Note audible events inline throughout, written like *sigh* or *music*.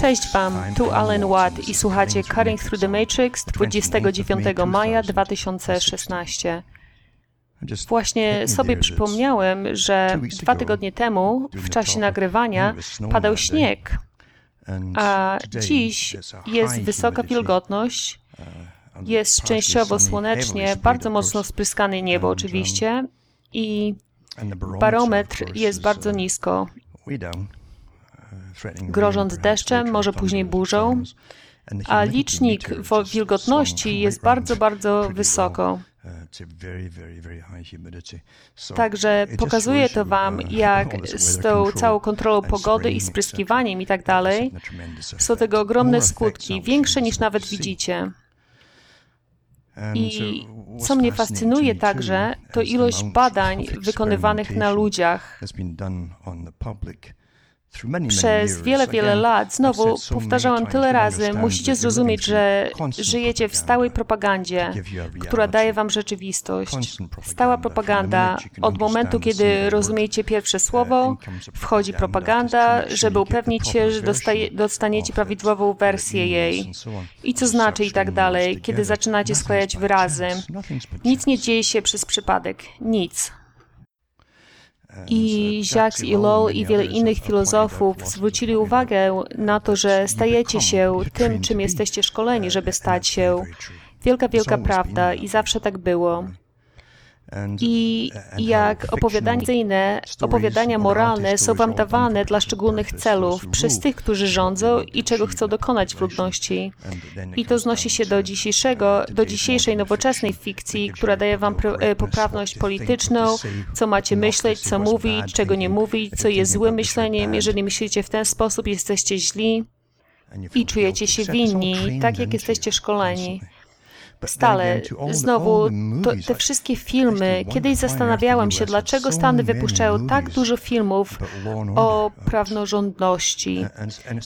Cześć Wam, tu Alan Watt i słuchacie Cutting Through the Matrix 29 maja 2016. Właśnie sobie przypomniałem, że dwa tygodnie temu, w czasie nagrywania, padał śnieg, a dziś jest wysoka wilgotność, jest częściowo słonecznie, bardzo mocno spryskane niebo oczywiście i barometr jest bardzo nisko grożąc deszczem, może później burzą, a licznik wilgotności jest bardzo, bardzo wysoko. Także pokazuje to Wam, *laughs* jak z tą całą kontrolą pogody i spryskiwaniem i tak dalej, są tego ogromne skutki, większe niż nawet widzicie. I co mnie fascynuje także, to ilość badań wykonywanych na ludziach przez wiele, wiele lat znowu powtarzałem tyle razy, musicie zrozumieć, że żyjecie w stałej propagandzie, która daje wam rzeczywistość. Stała propaganda. Od momentu, kiedy rozumiecie pierwsze słowo, wchodzi propaganda, żeby upewnić się, że dostaje, dostaniecie prawidłową wersję jej. I co znaczy i tak dalej, kiedy zaczynacie sklejać wyrazy. Nic nie dzieje się przez przypadek. Nic. I Jacques Ellul i wiele innych filozofów zwrócili uwagę na to, że stajecie się tym, czym jesteście szkoleni, żeby stać się. Wielka, wielka prawda. i zawsze tak było. I jak opowiadania, opowiadania moralne są wam dawane dla szczególnych celów przez tych, którzy rządzą i czego chcą dokonać w ludności. I to znosi się do dzisiejszego, do dzisiejszej nowoczesnej fikcji, która daje wam e, poprawność polityczną, co macie myśleć, co mówić, czego nie mówić, co jest złym myśleniem. Jeżeli myślicie w ten sposób, jesteście źli i czujecie się winni, tak jak jesteście szkoleni stale. Znowu, to, te wszystkie filmy, kiedyś zastanawiałem się, dlaczego Stany wypuszczają tak dużo filmów o praworządności.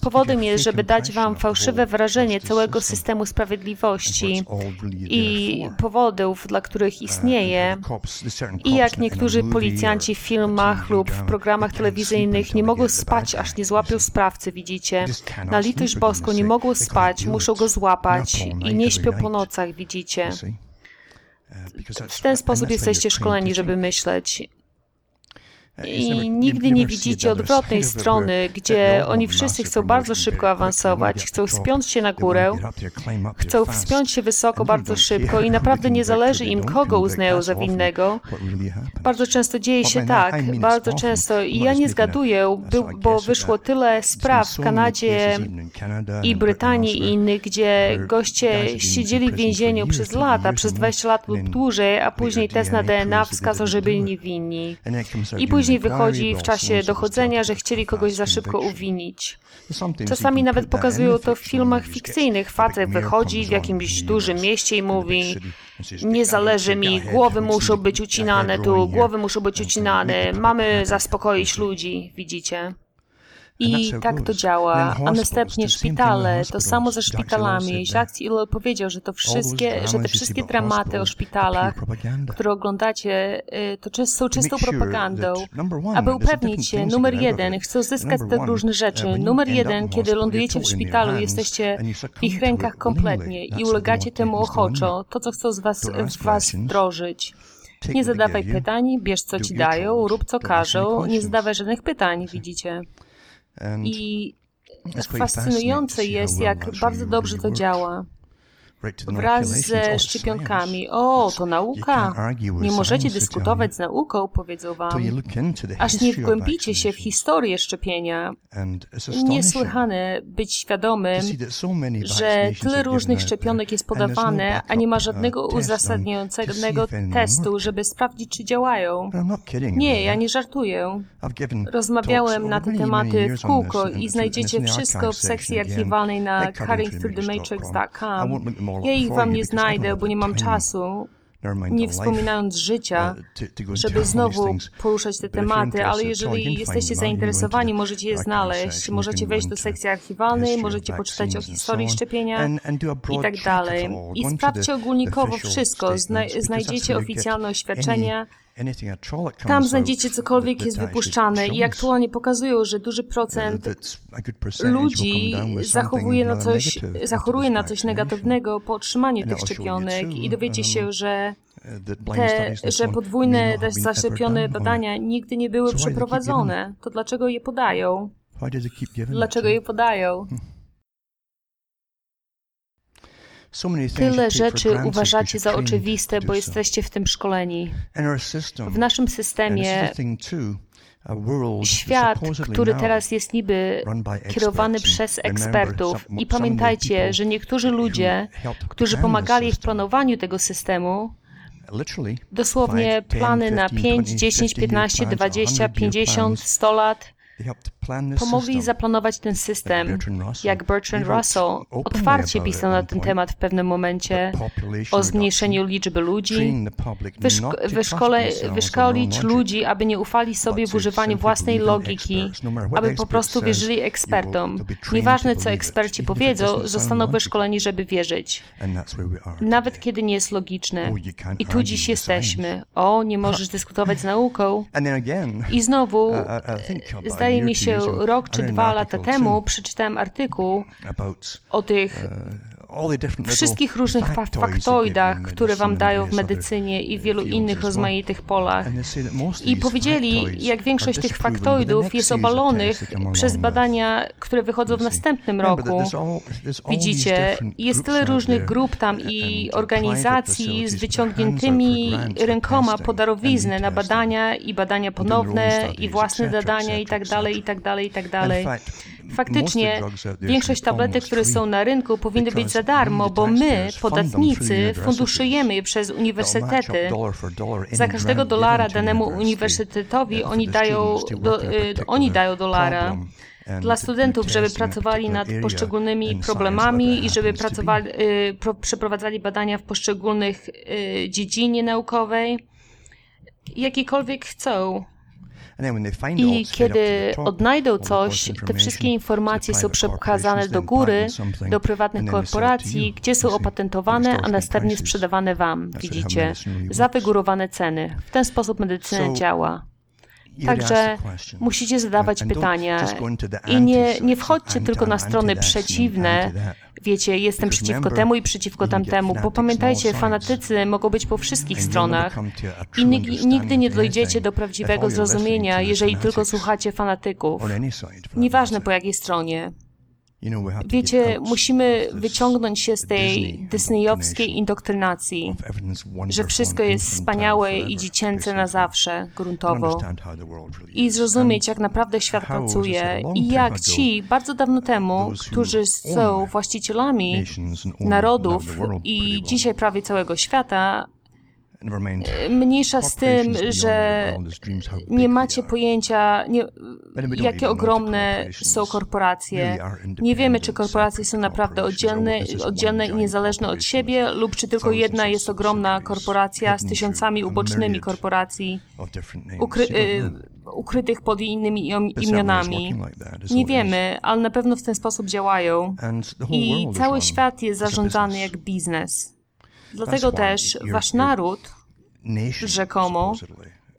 Powodem jest, żeby dać wam fałszywe wrażenie całego systemu sprawiedliwości i powodów, dla których istnieje. I jak niektórzy policjanci w filmach lub w programach telewizyjnych nie mogą spać, aż nie złapią sprawcy, widzicie. Na litość boską nie mogą spać, muszą go złapać i nie śpią po nocach, widzicie widzicie. W ten sposób jesteście szkoleni, żeby myśleć. I nigdy nie widzicie odwrotnej strony, gdzie oni wszyscy chcą bardzo szybko awansować, chcą wspiąć się na górę, chcą wspiąć się wysoko bardzo szybko i naprawdę nie zależy im, kogo uznają za winnego. Bardzo często dzieje się tak, bardzo często. I ja nie zgaduję, bo wyszło tyle spraw w Kanadzie i Brytanii i innych, gdzie goście siedzieli w więzieniu przez lata, przez 20 lat lub dłużej, a później test na DNA wskazał, że byli niewinni. I później Później wychodzi w czasie dochodzenia, że chcieli kogoś za szybko uwinić. Czasami nawet pokazują to w filmach fikcyjnych. Facet wychodzi w jakimś dużym mieście i mówi nie zależy mi, głowy muszą być ucinane tu, głowy muszą być ucinane, mamy zaspokoić ludzi, widzicie? I tak to działa. A następnie szpitale, to samo ze szpitalami. Jacques Ellul powiedział, że to wszystkie, że te wszystkie dramaty o szpitalach, które oglądacie, y, to są czystą propagandą. Aby upewnić się, numer jeden, chcą zyskać te różne rzeczy. Numer jeden, kiedy lądujecie w szpitalu, jesteście w ich rękach kompletnie i ulegacie temu ochoczo, to co chcą z was, w was wdrożyć. Nie zadawaj pytań, bierz co ci dają, rób co każą, nie zadawaj żadnych pytań, widzicie. I fascynujące jest, jak bardzo dobrze to działa wraz ze szczepionkami. O, to nauka. Nie możecie dyskutować z nauką, powiedzą wam, aż nie wgłębicie się w historię szczepienia. Niesłychane być świadomym, że tyle różnych szczepionek jest podawane, a nie ma żadnego uzasadniającego testu, żeby sprawdzić, czy działają. Nie, ja nie żartuję. Rozmawiałem na te tematy w kółko i znajdziecie wszystko w sekcji archiwalnej na cuttingthroughthematrix.com. Ja ich wam nie znajdę, bo nie mam czasu, nie wspominając życia, uh, żeby znowu poruszać te tematy, ale jeżeli jesteście zainteresowani, możecie je znaleźć, możecie wejść do sekcji archiwalnej, możecie poczytać o historii szczepienia i tak dalej. I sprawdźcie ogólnikowo wszystko, znajdziecie oficjalne oświadczenia, Tam znajdziecie cokolwiek jest wypuszczane i aktualnie pokazują, że duży procent ludzi zachowuje na coś, zachoruje na coś negatywnego po otrzymaniu tych szczepionek i dowiecie się, że te, że podwójne zaszczepione badania nigdy nie były przeprowadzone. To dlaczego je podają? Dlaczego je podają? Tyle rzeczy uważacie za oczywiste, bo jesteście w tym szkoleni. W naszym systemie świat, który teraz jest niby kierowany przez ekspertów. I pamiętajcie, że niektórzy ludzie, którzy pomagali w planowaniu tego systemu, dosłownie plany na 5, 10, 15, 20, 50, 100 lat, Pomogli zaplanować ten system, jak Bertrand Russell otwarcie pisał na ten temat w pewnym momencie o zmniejszeniu liczby ludzi, wyszko wyszkole, wyszkolić ludzi, aby nie ufali sobie w używaniu własnej logiki, aby po prostu wierzyli ekspertom. Nieważne, co eksperci powiedzą, zostaną wyszkoleni, żeby wierzyć. Nawet kiedy nie jest logiczne. I tu dziś jesteśmy. O, nie możesz dyskutować z nauką. I znowu, zdaje Wydaje mi się, rok czy dwa lata temu przeczytałem artykuł o tych wszystkich różnych faktoidach, które wam dają w medycynie i w wielu innych rozmaitych polach. I powiedzieli, jak większość tych faktoidów jest obalonych przez badania, które wychodzą w następnym roku. Widzicie, jest tyle różnych grup tam i organizacji z wyciągniętymi rękoma po darowiznę na badania i badania ponowne i własne badania i tak dalej, i tak dalej, i tak dalej. Faktycznie większość tabletek, które są na rynku, powinny być za darmo, bo my, podatnicy, funduszujemy je przez uniwersytety. Za każdego dolara danemu uniwersytetowi oni dają, do, y, oni dają dolara dla studentów, żeby pracowali nad poszczególnymi problemami i żeby pracowali, y, pro, przeprowadzali badania w poszczególnych y, dziedzinie naukowej, jakikolwiek chcą. I kiedy odnajdą coś, te wszystkie informacje są przekazane do góry, do prywatnych korporacji, gdzie są opatentowane, a następnie sprzedawane Wam, widzicie, za wygórowane ceny. W ten sposób medycyna działa. Także musicie zadawać pytania i nie, nie wchodźcie tylko na strony przeciwne. Wiecie, jestem przeciwko temu i przeciwko tamtemu, bo pamiętajcie, fanatycy mogą być po wszystkich stronach i nigdy nie dojdziecie do prawdziwego zrozumienia, jeżeli tylko słuchacie fanatyków. Nieważne po jakiej stronie. Wiecie, musimy wyciągnąć się z tej disneyowskiej indoktrynacji, że wszystko jest wspaniałe i dziecięce na zawsze, gruntowo, i zrozumieć, jak naprawdę świat pracuje i jak ci bardzo dawno temu, którzy są właścicielami narodów i dzisiaj prawie całego świata, Mniejsza z tym, że nie macie pojęcia, nie, jakie ogromne są korporacje. Nie wiemy, czy korporacje są naprawdę oddzielne, oddzielne i niezależne od siebie, lub czy tylko jedna jest ogromna korporacja z tysiącami ubocznymi korporacji, ukry, y, ukrytych pod innymi imionami. Nie wiemy, ale na pewno w ten sposób działają. I cały świat jest zarządzany jak biznes. Dlatego też wasz naród, rzekomo,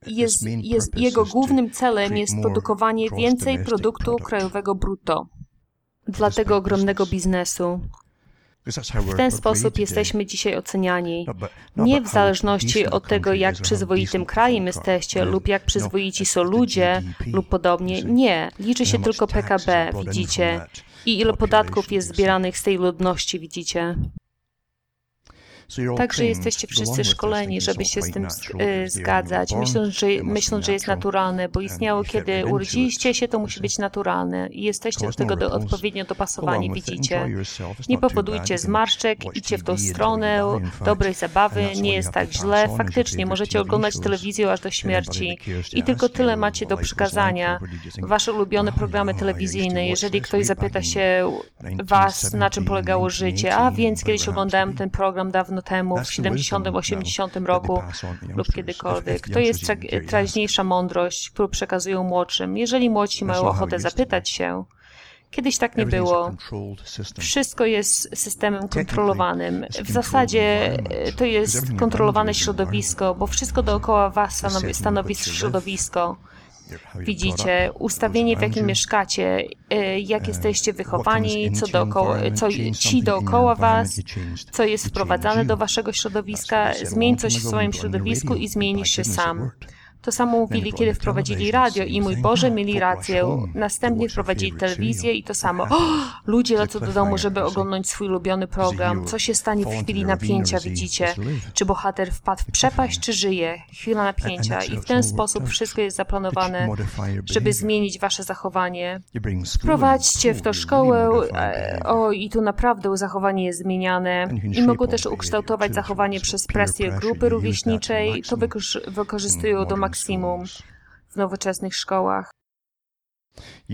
jest, jest, jego głównym celem jest produkowanie więcej produktu krajowego brutto dla tego ogromnego biznesu. W ten sposób jesteśmy dzisiaj oceniani. Nie w zależności od tego, jak przyzwoitym krajem jesteście, lub jak przyzwoici są ludzie, lub podobnie. Nie. Liczy się tylko PKB, widzicie. I ile podatków jest zbieranych z tej ludności, widzicie. Także jesteście wszyscy szkoleni, żeby się z tym y, zgadzać, myśląc że, myśląc, że jest naturalne, bo istniało, kiedy urodziliście się, to musi być naturalne. I jesteście do tego do, odpowiednio dopasowani, widzicie. Nie powodujcie zmarszczek, idźcie w tą stronę dobrej zabawy, nie jest tak źle. Faktycznie możecie oglądać telewizję aż do śmierci. I tylko tyle macie do przekazania. Wasze ulubione programy telewizyjne, jeżeli ktoś zapyta się was, na czym polegało życie, a więc kiedyś oglądałem ten program dawno dawno temu, w 70, 80 roku lub kiedykolwiek. To jest teraźniejsza mądrość, którą przekazują młodszym. Jeżeli młodsi mają ochotę zapytać się, Kiedyś tak nie było. Wszystko jest systemem kontrolowanym. W zasadzie to jest kontrolowane środowisko, bo wszystko dookoła Was stanowi, stanowi środowisko. Widzicie ustawienie, w jakim mieszkacie, e, jak jesteście wychowani, co, dookoła, co ci dookoła was, co jest wprowadzane do waszego środowiska. Zmień coś w swoim środowisku i zmienisz się sam. To samo mówili, kiedy wprowadzili radio i mój Boże, mieli rację. Następnie wprowadzili telewizję i to samo. O, *gasps* ludzie lecą do domu, żeby oglądać swój ulubiony program. Co się stanie w chwili napięcia, widzicie? Czy bohater wpadł w przepaść, czy żyje? Chwila napięcia. I w ten sposób wszystko jest zaplanowane, żeby zmienić wasze zachowanie. Prowadźcie w to szkołę. E, o, i tu naprawdę zachowanie jest zmieniane. I mogą też ukształtować zachowanie przez presję grupy rówieśniczej. To wykorzystują do maksimum w nowoczesnych szkołach.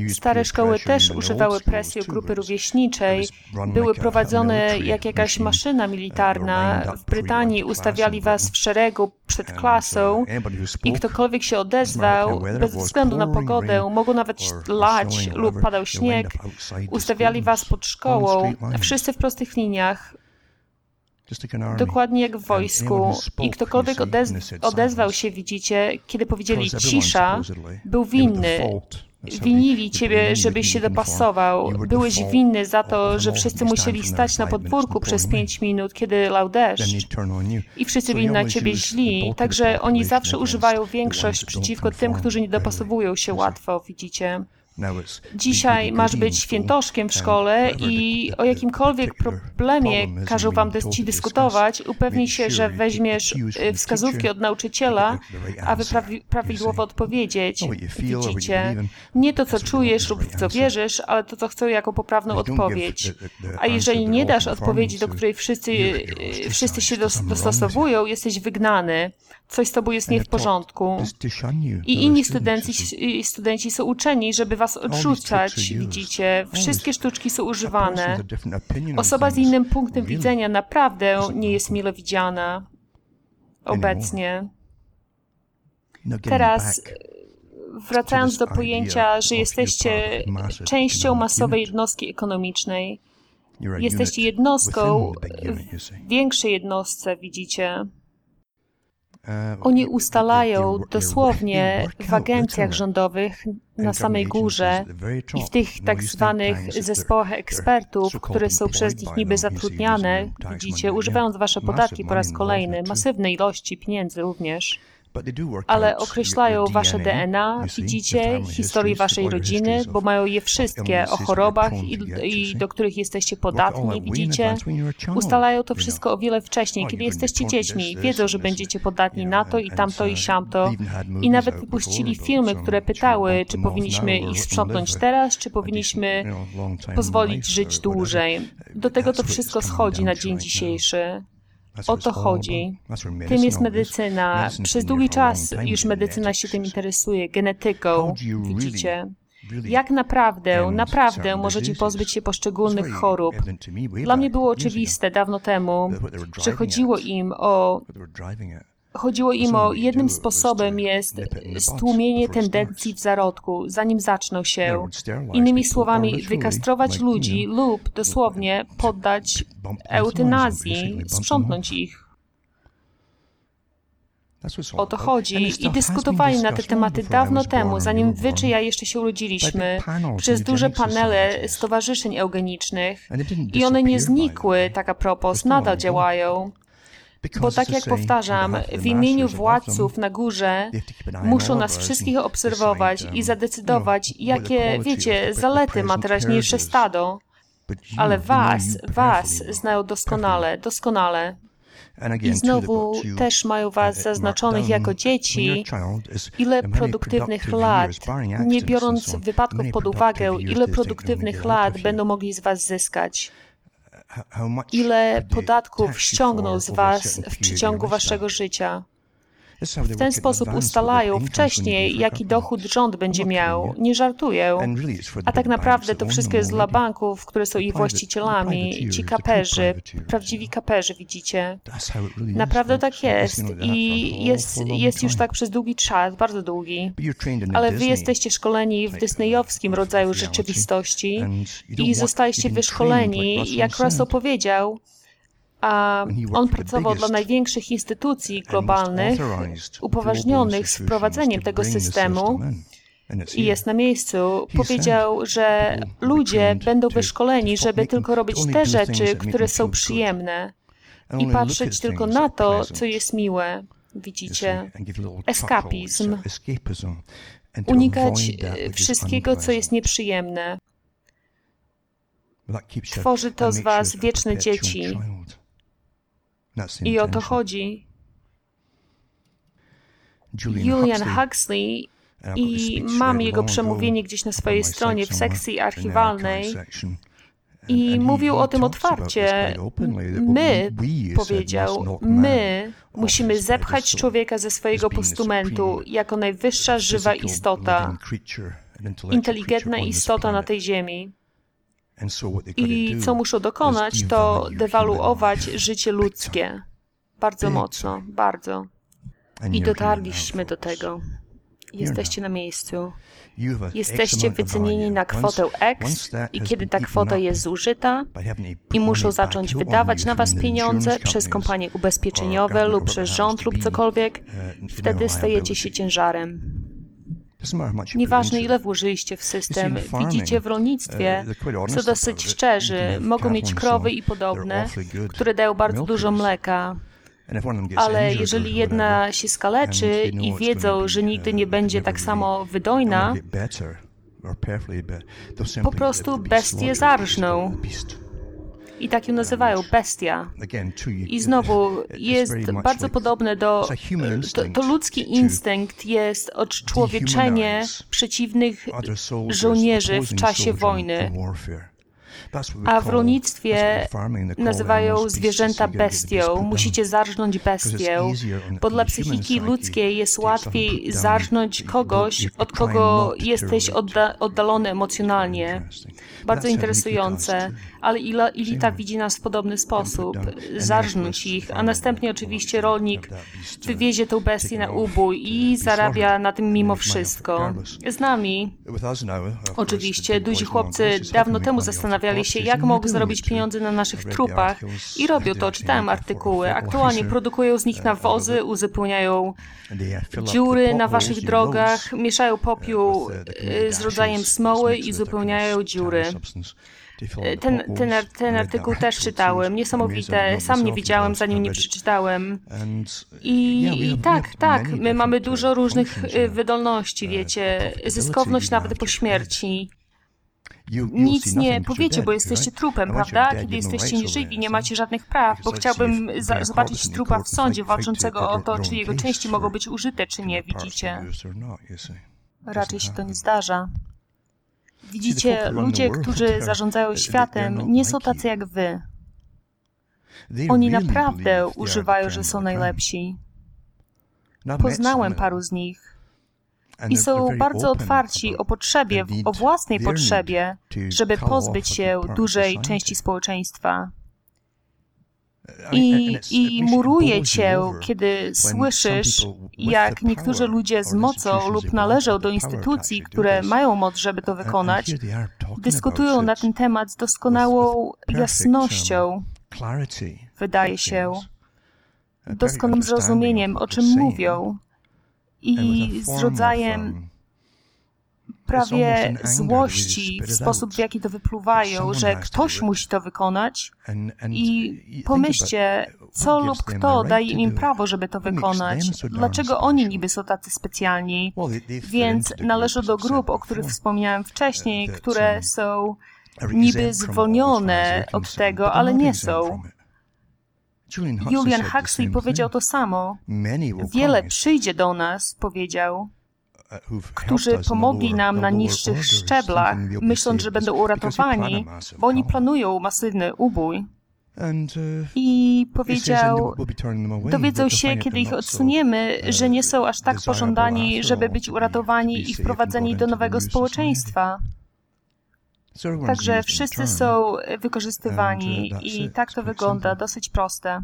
Stare szkoły też używały presji grupy rówieśniczej. Były prowadzone jak jakaś maszyna militarna. W Brytanii ustawiali was w szeregu przed klasą i ktokolwiek się odezwał, bez względu na pogodę, mogło nawet lać lub padał śnieg, ustawiali was pod szkołą, wszyscy w prostych liniach, Dokładnie jak w wojsku. I ktokolwiek odez odezwał się, widzicie, kiedy powiedzieli cisza, był winny. Winili ciebie, żebyś się dopasował. Byłeś winny za to, że wszyscy musieli stać na podwórku przez pięć minut, kiedy lał deszcz. I wszyscy byli na ciebie źli. Także oni zawsze używają większość przeciwko tym, którzy nie dopasowują się łatwo, widzicie. Dzisiaj masz być świętoszkiem w szkole i o jakimkolwiek problemie każą wam ci dyskutować, upewnij się, że weźmiesz y, wskazówki od nauczyciela, aby prawidłowo odpowiedzieć. Widzicie? Nie to, co czujesz lub w co wierzysz, ale to, co chcą jako poprawną odpowiedź. A jeżeli nie dasz odpowiedzi, do której wszyscy, wszyscy się dostosowują, jesteś wygnany. Coś z tobą jest nie w porządku. I inni studenci, studenci są uczeni, żeby was odrzucać, widzicie. Wszystkie sztuczki są używane. Osoba z innym punktem widzenia naprawdę nie jest mile widziana obecnie. Teraz wracając do pojęcia, że jesteście częścią masowej jednostki ekonomicznej. Jesteście jednostką w większej jednostce, widzicie. Oni ustalają dosłownie *laughs* w agencjach rządowych na samej górze i w tych tak zwanych zespołach ekspertów, które są przez nich niby zatrudniane, widzicie, używając wasze podatki po raz kolejny, masywne ilości pieniędzy również ale określają wasze DNA, widzicie, historię waszej rodziny, bo mają je wszystkie o chorobach i, i, do których jesteście podatni, widzicie. Ustalają to wszystko o wiele wcześniej, kiedy jesteście dziećmi. Wiedzą, że będziecie podatni na to i tamto i siamto. I nawet wypuścili filmy, które pytały, czy powinniśmy ich sprzątnąć teraz, czy powinniśmy pozwolić żyć dłużej. Do tego to wszystko schodzi na dzień dzisiejszy. O to chodzi. Tym jest medycyna. Przez długi czas już medycyna się tym interesuje, genetyką. Widzicie? Jak naprawdę, naprawdę możecie pozbyć się poszczególnych chorób? Dla mnie było oczywiste dawno temu, że chodziło im o Chodziło im o jednym sposobem jest stłumienie tendencji w zarodku, zanim zaczną się. Innymi słowami, wykastrować ludzi lub dosłownie poddać eutanazji, sprzątnąć ich. O to chodzi i dyskutowali na te tematy dawno temu, zanim wy czy ja jeszcze się urodziliśmy, przez duże panele stowarzyszeń eugenicznych i one nie znikły, tak a propos, nadal działają. Bo tak jak powtarzam, w imieniu władców na górze muszą nas wszystkich obserwować i zadecydować, jakie, wiecie, zalety ma teraźniejsze stado. Ale was, was znają doskonale, doskonale. I znowu też mają Was zaznaczonych jako dzieci, ile produktywnych lat, nie biorąc wypadków pod uwagę, ile produktywnych lat będą mogli z Was zyskać ile podatków ściągną z Was w przeciągu Waszego życia. W ten sposób ustalają wcześniej, jaki dochód rząd będzie miał. Nie żartuję. A tak naprawdę to wszystko jest dla banków, które są ich właścicielami, ci kaperzy, prawdziwi kaperzy, widzicie. Naprawdę tak jest. i jest, jest już tak przez długi czas, bardzo długi. Ale wy jesteście szkoleni w disneyowskim rodzaju rzeczywistości i zostaliście wyszkoleni, jak Russell powiedział, a on pracował dla największych instytucji globalnych, upoważnionych z wprowadzeniem tego systemu i jest na miejscu, powiedział, że ludzie będą wyszkoleni, żeby tylko robić te rzeczy, które są przyjemne i patrzeć tylko na to, co jest miłe. Widzicie? Eskapizm. Unikać wszystkiego, co jest nieprzyjemne. Tworzy to z was wieczne dzieci. I o to chodzi. Julian Huxley i mam jego przemówienie gdzieś na swojej stronie w sekcji archiwalnej. I mówił o tym otwarcie. My, powiedział, my musimy zepchać człowieka ze swojego postumentu jako najwyższa żywa istota, inteligentna istota na tej ziemi. I co muszą dokonać, to dewaluować życie ludzkie. Bardzo mocno, bardzo. I dotarliśmy do tego. Jesteście na miejscu. Jesteście wycenieni na kwotę X i kiedy ta kwota jest zużyta i muszą zacząć wydawać na Was pieniądze przez kompanie ubezpieczeniowe lub przez rząd lub cokolwiek, wtedy stajecie się ciężarem. Nieważne ile włożyliście w system, widzicie w rolnictwie, co dosyć szczerzy, mogą mieć krowy i podobne, które dają bardzo dużo mleka. Ale jeżeli jedna się skaleczy i wiedzą, że nigdy nie będzie tak samo wydojna, po prostu bestie zarżną i tak ją nazywają bestia. I znowu jest bardzo podobne do. To, to ludzki instynkt jest odczłowieczenie przeciwnych żołnierzy w czasie wojny. A w rolnictwie nazywają zwierzęta bestią. Musicie zarżnąć bestię, bo dla psychiki ludzkiej jest łatwiej zarżnąć kogoś, od kogo jesteś odda oddalony emocjonalnie. Bardzo interesujące, ale Ilita widzi nas w podobny sposób. Zarżnąć ich, a następnie oczywiście rolnik wywiezie tą bestię na ubój i zarabia na tym mimo wszystko. Z nami, oczywiście, duzi chłopcy dawno temu zastanawiali się, jak mogą zarobić pieniądze na naszych trupach i robią to. Czytałem artykuły. Aktualnie produkują z nich nawozy, uzupełniają dziury na waszych drogach, mieszają popiół y, z rodzajem smoły i uzupełniają dziury. Ten, ten, ten artykuł też czytałem. Niesamowite. Sam nie widziałem, zanim nie przeczytałem. I, I tak, tak, my mamy dużo różnych y, wydolności, wiecie. Zyskowność nawet po śmierci. Nic nie powiecie, bo jesteście trupem, prawda? Kiedy jesteście nieżywi, nie macie żadnych praw, bo chciałbym zobaczyć trupa w sądzie walczącego o to, czy jego części mogą być użyte, czy nie, widzicie? Raczej się to nie zdarza. Widzicie, ludzie, którzy zarządzają światem, nie są tacy jak wy. Oni naprawdę używają, że są najlepsi. Poznałem paru z nich. I są bardzo otwarci o potrzebie, o własnej potrzebie, żeby pozbyć się dużej części społeczeństwa. I, I muruje cię, kiedy słyszysz, jak niektórzy ludzie z mocą lub należą do instytucji, które mają moc, żeby to wykonać, dyskutują na ten temat z doskonałą jasnością, wydaje się, doskonałym zrozumieniem, o czym mówią. I z rodzajem prawie złości w sposób, w jaki to wypluwają, że ktoś musi to wykonać. I pomyślcie, co lub kto daje im prawo, żeby to wykonać. Dlaczego oni niby są tacy specjalni? Więc należą do grup, o których wspomniałem wcześniej, które są niby zwolnione od tego, ale nie są. Julian Huxley powiedział to samo. Wiele przyjdzie do nas, powiedział, którzy pomogli nam na niższych szczeblach, myśląc, że będą uratowani, bo oni planują masywny ubój. I powiedział, dowiedzą się, kiedy ich odsuniemy, że nie są aż tak pożądani, żeby być uratowani i wprowadzeni do nowego społeczeństwa. Także wszyscy są wykorzystywani i tak to wygląda, dosyć proste.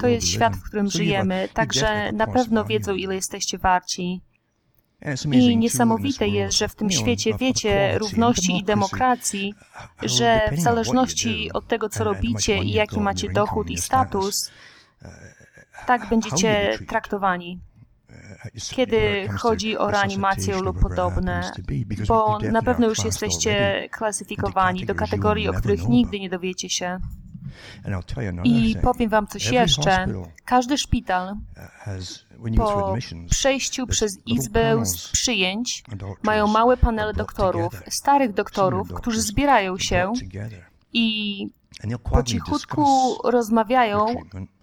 To jest świat, w którym żyjemy, także na pewno wiedzą, ile jesteście warci. I niesamowite jest, że w tym świecie wiecie równości i demokracji, że w zależności od tego, co robicie i jaki macie dochód i status, tak będziecie traktowani kiedy chodzi o reanimację lub podobne, bo na pewno już jesteście klasyfikowani do kategorii, o których nigdy nie dowiecie się. I powiem Wam coś jeszcze. Każdy szpital po przejściu przez izbę przyjęć mają małe panele doktorów, starych doktorów, którzy zbierają się i po cichutku rozmawiają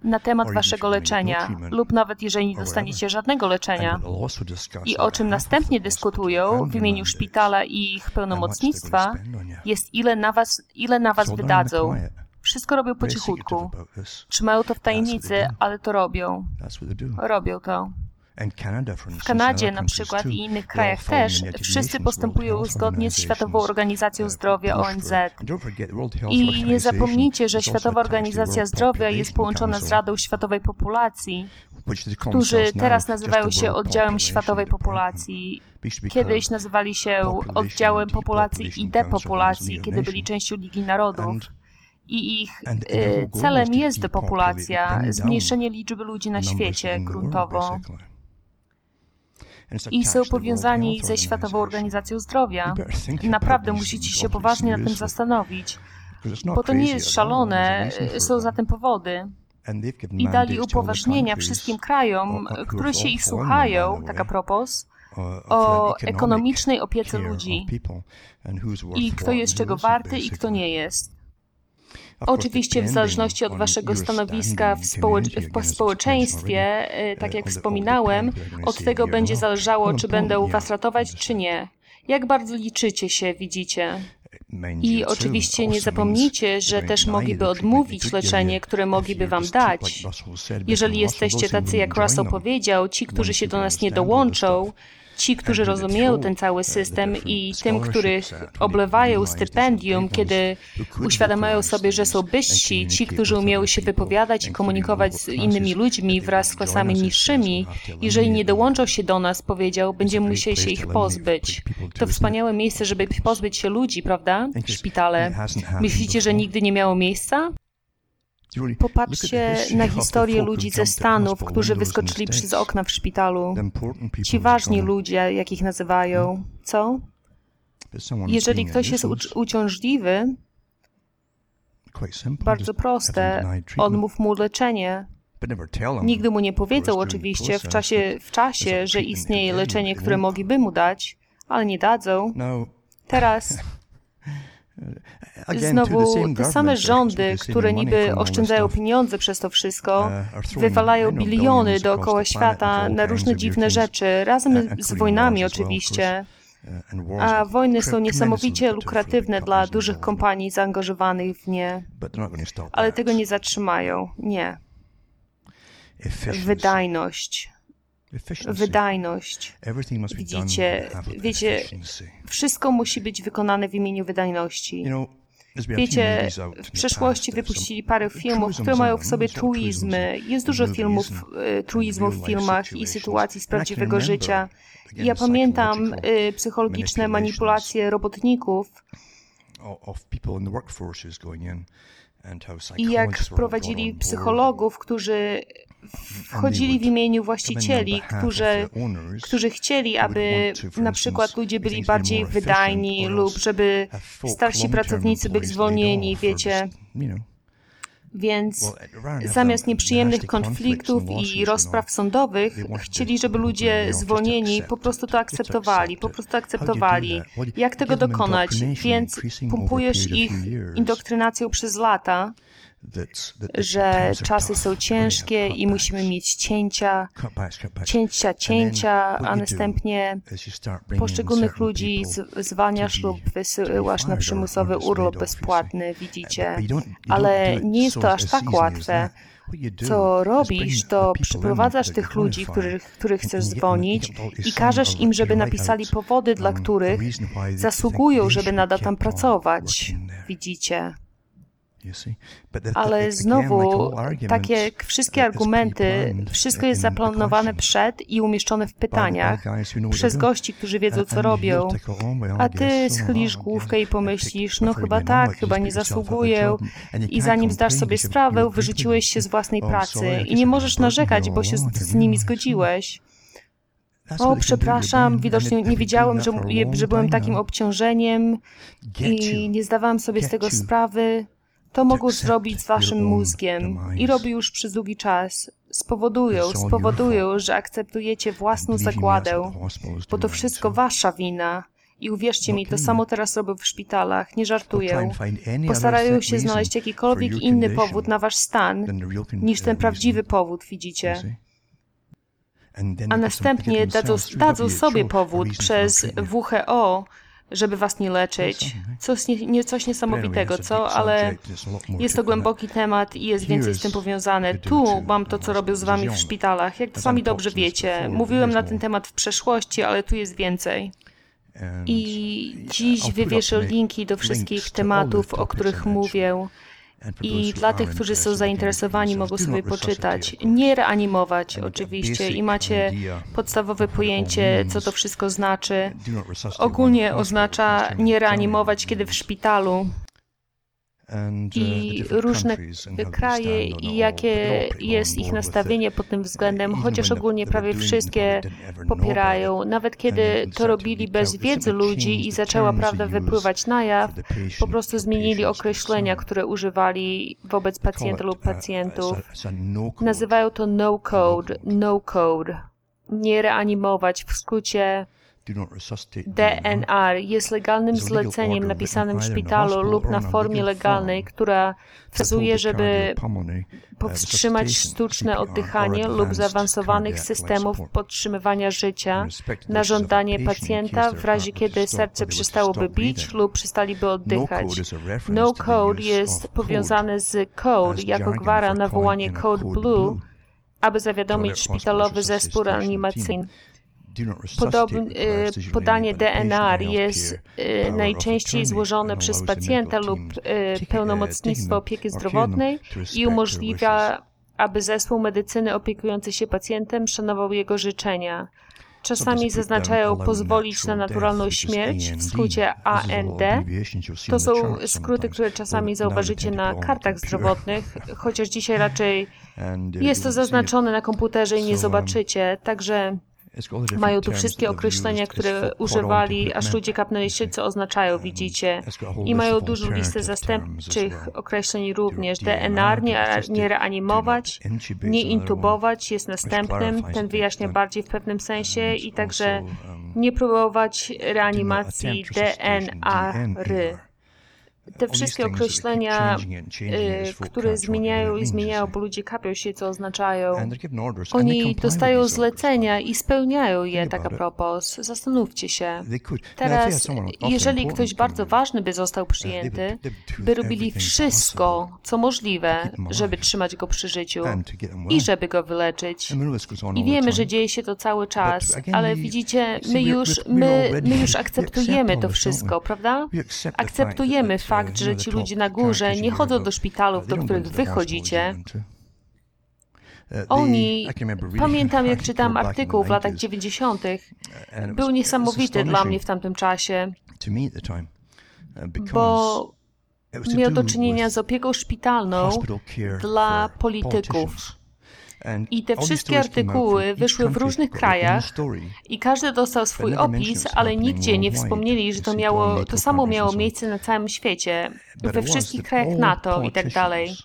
na temat waszego leczenia, lub nawet jeżeli nie dostaniecie żadnego leczenia, i o czym następnie dyskutują w imieniu szpitala i ich pełnomocnictwa, jest ile na was, ile na was wydadzą. Wszystko robią po cichutku. Trzymają to w tajemnicy, ale to robią. Robią to. W Kanadzie na przykład i innych krajach też wszyscy postępują zgodnie z Światową Organizacją Zdrowia ONZ. I nie zapomnijcie, że Światowa Organizacja Zdrowia jest połączona z Radą Światowej Populacji, którzy teraz nazywają się Oddziałem Światowej Populacji. Kiedyś nazywali się Oddziałem Populacji i Depopulacji, kiedy byli częścią Ligi Narodów i ich y, celem jest depopulacja, zmniejszenie liczby ludzi na świecie gruntowo. i są powiązani ze Światową Organizacją Zdrowia. Naprawdę musicie się poważnie nad tym zastanowić, bo to nie jest szalone, są za tym powody. I dali upoważnienia wszystkim krajom, które się ich słuchają, tak a propos, o ekonomicznej opiece ludzi. i kto jest czego warty i kto nie jest. Oczywiście w zależności od waszego stanowiska w, społecz- w społeczeństwie, e, tak jak wspominałem, od tego będzie zależało, czy będę was ratować, czy nie. Jak bardzo liczycie się, widzicie. I oczywiście nie zapomnijcie, że też mogliby odmówić leczenie, które mogliby wam dać. Jeżeli jesteście tacy, jak Russell powiedział, ci, którzy się do nas nie dołączą, ci, którzy rozumieją ten cały system i tym, których oblewają stypendium, kiedy uświadamiają sobie, że są wyżsi, ci, którzy umieją się wypowiadać i komunikować z innymi ludźmi wraz z klasami niższymi, jeżeli nie dołączą się do nas, powiedział, będziemy musieli się ich pozbyć. To wspaniałe miejsce, żeby pozbyć się ludzi, prawda? Szpitale. Myślicie, że nigdy nie miało miejsca? Popatrzcie na historię ludzi ze Stanów, którzy wyskoczyli przez okna w szpitalu. Ci ważni ludzie, jak ich nazywają. Co? Jeżeli ktoś jest uciążliwy, bardzo proste, odmów mu leczenie. Nigdy mu nie powiedzą oczywiście w czasie, w czasie, że istnieje leczenie, które mogliby mu dać, ale nie dadzą. Teraz *laughs* Znowu te same rządy, które niby oszczędzają pieniądze przez to wszystko, uh, wywalają biliony dookoła świata na różne dziwne rzeczy, razem uh, z wojnami oczywiście. Uh, A wojny są niesamowicie lukratywne dla dużych kompanii zaangażowanych w nie. Ale tego nie zatrzymają. Nie. Wydajność wydajność. Widzicie, wiecie, wszystko musi być wykonane w imieniu wydajności. Wiecie, w przeszłości wypuścili parę filmów, które mają w sobie truizmy. Jest dużo filmów, e, truizmów w filmach i sytuacji z prawdziwego życia. Ja pamiętam y, psychologiczne manipulacje robotników i jak wprowadzili psychologów, którzy wchodzili w imieniu właścicieli, którzy, którzy chcieli, aby na przykład ludzie byli bardziej wydajni lub żeby starsi pracownicy byli zwolnieni, wiecie. Więc zamiast nieprzyjemnych konfliktów i rozpraw sądowych, chcieli, żeby ludzie zwolnieni po prostu to akceptowali, po prostu akceptowali. Jak tego dokonać? Więc pompujesz ich indoktrynacją przez lata, że czasy są ciężkie i musimy mieć cięcia, cięcia, cięcia, a następnie poszczególnych ludzi zwalniasz lub wysyłasz na przymusowy urlop bezpłatny, widzicie. Ale nie jest to aż tak łatwe. Co robisz, to przyprowadzasz tych ludzi, których, których chcesz zwolnić i każesz im, żeby napisali powody, dla których zasługują, żeby nadal tam pracować. Widzicie? Ale znowu, tak jak wszystkie argumenty, wszystko jest zaplanowane przed i umieszczone w pytaniach przez gości, którzy wiedzą, co robią. A ty schylisz główkę i pomyślisz, no chyba tak, chyba nie zasługuję. I zanim zdasz sobie sprawę, wyrzuciłeś się z własnej pracy i nie możesz narzekać, bo się z, z nimi zgodziłeś. O, przepraszam, widocznie nie wiedziałem, że, że byłem takim obciążeniem i nie zdawałem sobie z tego sprawy. To mogą zrobić z waszym mózgiem i robią już przez długi czas. Spowodują, spowodują, że akceptujecie własną zagładę, bo to wszystko wasza wina. I uwierzcie mi, to samo teraz robią w szpitalach, nie żartuję. Postarają się znaleźć jakikolwiek inny powód na wasz stan, niż ten prawdziwy powód, widzicie. A następnie dadzą, dadzą sobie powód przez WHO, żeby was nie leczyć. Coś, nie, coś niesamowitego, co? Ale jest to głęboki temat i jest więcej z tym powiązane. Tu mam to, co robię z wami w szpitalach, jak sami dobrze wiecie. Mówiłem na ten temat w przeszłości, ale tu jest więcej. I dziś wywieszę linki do wszystkich tematów, o których mówię. I dla tych, którzy są zainteresowani, mogą sobie poczytać. Nie reanimować oczywiście i macie podstawowe pojęcie, co to wszystko znaczy. Ogólnie oznacza nie reanimować, kiedy w szpitalu i uh, różne kraje i jakie jest ich nastawienie pod tym względem, chociaż ogólnie prawie wszystkie popierają. Nawet kiedy to robili bez wiedzy ludzi i zaczęła prawda wypływać na jaw, po prostu zmienili określenia, które używali wobec pacjenta lub pacjentów. Nazywają to no code, no code. Nie reanimować, w skrócie DNR jest legalnym zleceniem napisanym w szpitalu lub na formie legalnej, która wskazuje, żeby powstrzymać sztuczne oddychanie lub zaawansowanych systemów podtrzymywania życia. na żądanie pacjenta w razie kiedy serce przestałoby bić lub przestaliby oddychać. No code jest powiązany z code jako gwara na wołanie Code Blue, aby zawiadomić szpitalowy zespół reanimacyjny. Y, podanie DNR jest y, najczęściej złożone przez pacjenta lub y, pełnomocnictwo opieki zdrowotnej i umożliwia, aby zespół medycyny opiekujący się pacjentem szanował jego życzenia. Czasami zaznaczają pozwolić na naturalną śmierć, w skrócie AND. To są skróty, które czasami zauważycie na kartach zdrowotnych, chociaż dzisiaj raczej jest to zaznaczone na komputerze i nie um, zobaczycie. Także mają tu wszystkie określenia, które używali, aż ludzie kapnęli się, co oznaczają, widzicie. I mają dużą listę zastępczych określeń również. DNR, nie, nie reanimować, nie intubować jest następnym, ten wyjaśnia bardziej w pewnym sensie i także nie próbować reanimacji DNR te wszystkie określenia, y, które zmieniają i zmieniają, bo ludzie kapią się, co oznaczają. Oni dostają zlecenia i spełniają je, tak a propos. Zastanówcie się. Teraz, jeżeli ktoś bardzo ważny by został przyjęty, by robili wszystko, co możliwe, żeby trzymać go przy życiu i żeby go wyleczyć. I wiemy, że dzieje się to cały czas, ale widzicie, my już, my, my już akceptujemy to wszystko, prawda? Akceptujemy fakt, fakt, że ci ludzie na górze nie chodzą do szpitalów, do których wy chodzicie. Oni, pamiętam jak *laughs* czytałem artykuł w latach 90., był niesamowity dla mnie w tamtym czasie, bo miał do czynienia z opieką szpitalną dla polityków. I te wszystkie artykuły wyszły w różnych krajach i każdy dostał swój opis, ale nigdzie nie wspomnieli, że to, miało, to samo miało miejsce na całym świecie, we wszystkich krajach NATO i tak dalej.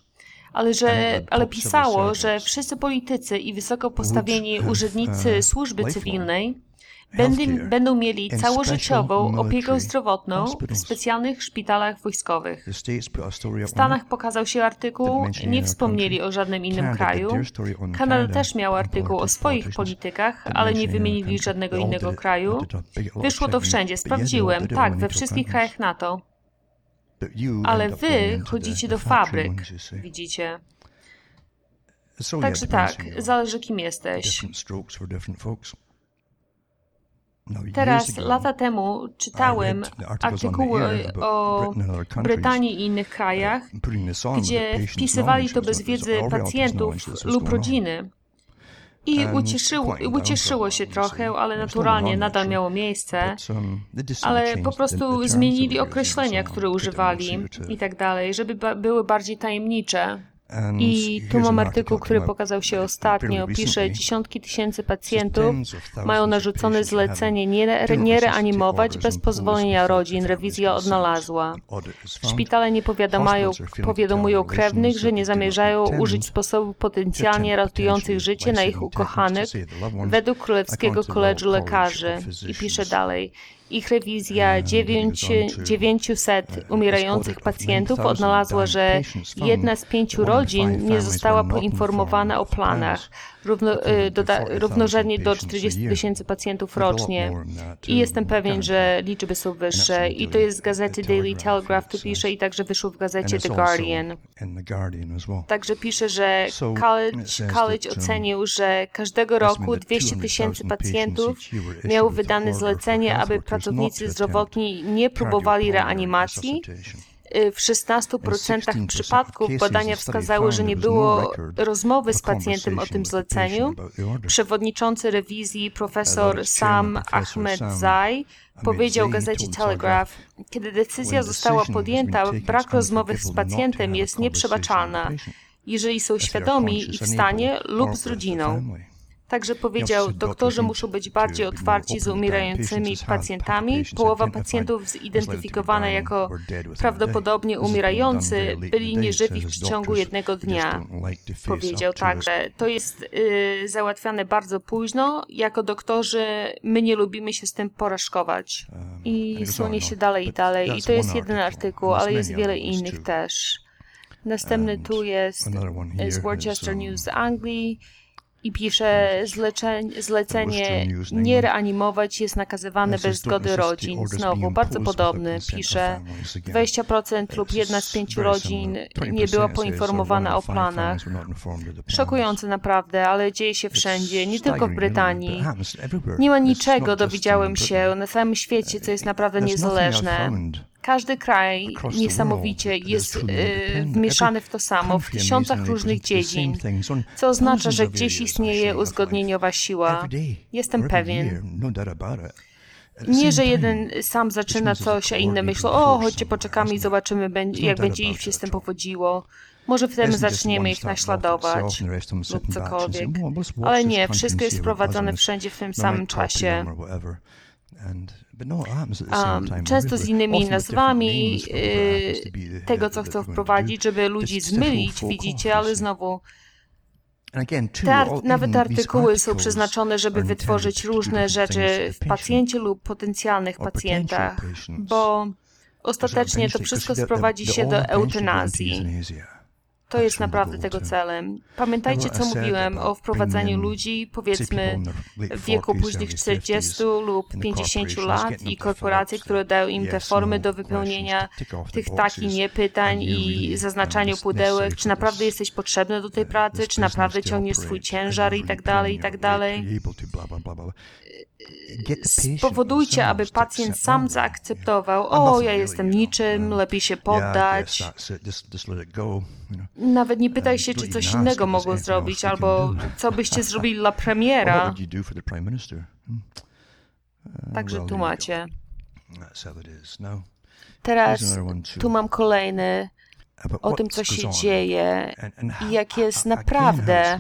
Ale, że, ale pisało, że wszyscy politycy i wysoko postawieni urzędnicy służby cywilnej Będą, będą mieli całożyciową opiekę zdrowotną w specjalnych szpitalach wojskowych. W Stanach pokazał się artykuł, nie wspomnieli o żadnym innym kraju. Kanada też miał artykuł o swoich politykach, ale nie wymienili żadnego innego kraju. Wyszło to wszędzie, sprawdziłem, tak, we wszystkich krajach NATO. Ale wy chodzicie do fabryk, widzicie. Także tak, zależy kim jesteś. Teraz, lata temu czytałem artykuły o Brytanii i innych krajach, gdzie wpisywali to bez wiedzy pacjentów lub rodziny. I ucieszyło, ucieszyło się trochę, ale naturalnie nadal miało miejsce, um, ale po prostu zmienili określenia, które używali i tak dalej, żeby były bardziej tajemnicze. I tu mam artykuł, który pokazał się ostatnio. Pisze, dziesiątki tysięcy pacjentów mają narzucone zlecenie nie, nie reanimować bez pozwolenia rodzin. Rewizja odnalazła. Szpitale nie powiadamają, powiadomują krewnych, że nie zamierzają użyć sposobów potencjalnie ratujących życie na ich ukochanych według Królewskiego Koledżu Lekarzy. I pisze dalej. Ich rewizja 9, 900 umierających pacjentów odnalazła, że jedna z pięciu rodzin nie została poinformowana o planach, równo, y, doda, równorzędnie do 40 tysięcy pacjentów rocznie. I jestem pewien, że liczby są wyższe. I to jest z gazety Daily Telegraph, tu pisze i także wyszło w gazecie The Guardian. Także pisze, że college, college ocenił, że każdego roku 200 tysięcy pacjentów miało wydane zlecenie, aby pracownicy zdrowotni nie próbowali reanimacji, w 16% przypadków badania wskazały, że nie było rozmowy z pacjentem o tym zleceniu. Przewodniczący rewizji profesor Sam Ahmed Zai powiedział gazecie Telegraph, kiedy decyzja została podjęta, brak rozmowy z pacjentem jest nieprzebaczalna, jeżeli są świadomi i w stanie lub z rodziną. Także powiedział, doktorzy muszą być bardziej otwarci z umierającymi pacjentami. Połowa pacjentów zidentyfikowana jako prawdopodobnie umierający byli nieżywi w przeciągu jednego dnia. Powiedział także, to jest y, załatwiane bardzo późno. Jako doktorzy my nie lubimy się z tym porażkować. I słonie się dalej i dalej. I to jest jeden artykuł, ale jest wiele innych też. Następny tu jest z Worcester News z Anglii i pisze, zlecenie nie reanimować jest nakazywane bez zgody rodzin. Znowu, bardzo podobny. Pisze, 20% lub jedna z pięciu rodzin nie była poinformowana o planach. Szokujące naprawdę, ale dzieje się wszędzie, nie tylko w Brytanii. Nie ma niczego, dowiedziałem się, na całym świecie, co jest naprawdę niezależne. Każdy kraj niesamowicie jest e, wmieszany w to samo, w tysiącach różnych dziedzin, co oznacza, że gdzieś istnieje uzgodnieniowa siła. Jestem pewien. No Nie, że jeden sam zaczyna coś, a inne myślą, o, chodźcie, poczekamy i zobaczymy, jak będzie ich się z tym powodziło. Może wtedy zaczniemy ich naśladować lub cokolwiek. Ale nie, wszystko jest wprowadzane wszędzie w tym samym czasie. Um, często z innymi nazwami y, tego, co chcą wprowadzić, żeby ludzi zmylić, widzicie, ale znowu te, nawet artykuły są przeznaczone, żeby wytworzyć różne rzeczy w pacjencie lub potencjalnych pacjentach, bo ostatecznie to wszystko sprowadzi się do eutanazji. To jest naprawdę tego celem. Pamiętajcie, co mówiłem o wprowadzaniu ludzi, powiedzmy w wieku późnych 40 lub 50 lat i korporacje, które dają im te formy do wypełnienia tych taki nie pytań i zaznaczaniu pudełek, czy naprawdę jesteś potrzebny do tej pracy, czy naprawdę ciągniesz swój ciężar i tak dalej, i tak dalej spowodujcie, aby pacjent sam zaakceptował, o, ja jestem niczym, lepiej się poddać. Nawet nie pytaj się, czy coś innego mogą zrobić, albo co byście *laughs* zrobili dla premiera. Hmm. Także tu macie. Teraz tu mam kolejny o tym, co się dzieje i jak jest naprawdę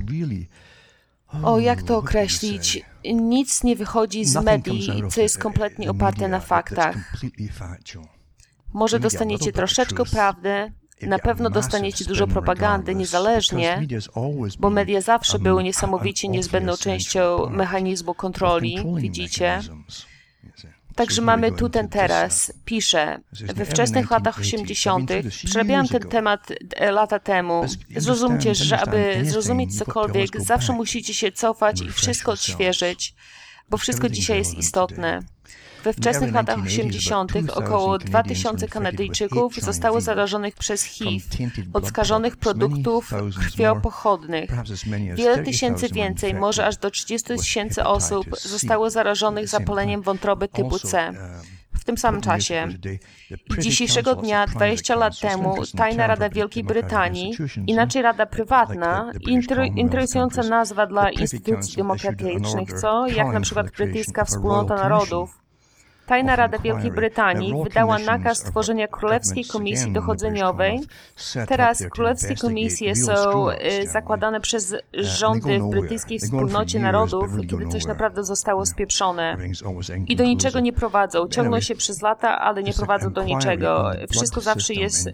o, jak to określić? Nic nie wychodzi z medii, co jest kompletnie oparte na faktach. Może dostaniecie troszeczkę prawdy, na pewno dostaniecie dużo propagandy niezależnie, bo media zawsze były niesamowicie niezbędną częścią mechanizmu kontroli, widzicie? Także mamy tu ten teraz. Pisze, we wczesnych latach 80. przerabiałem ten temat e, lata temu. Zrozumcie, że aby zrozumieć cokolwiek, zawsze musicie się cofać i wszystko odświeżyć, bo wszystko dzisiaj jest istotne. We wczesnych latach 80. około 2000 Kanadyjczyków zostało zarażonych przez HIV od skażonych produktów krwiopochodnych. Wiele tysięcy więcej, może aż do 30 tysięcy osób zostało zarażonych zapaleniem wątroby typu C w tym samym czasie. Dzisiejszego dnia, 20 lat temu, Tajna Rada Wielkiej Brytanii, inaczej Rada Prywatna, interesująca nazwa dla instytucji demokratycznych, co? Jak na przykład Brytyjska Wspólnota Narodów, Tajna Rada Wielkiej Brytanii wydała nakaz stworzenia Królewskiej Komisji Dochodzeniowej. Teraz Królewskie Komisje są y, zakładane przez rządy w brytyjskiej wspólnocie narodów, kiedy coś naprawdę zostało spieprzone. I do niczego nie prowadzą. Ciągną się przez lata, ale nie prowadzą do niczego. Wszystko zawsze jest y,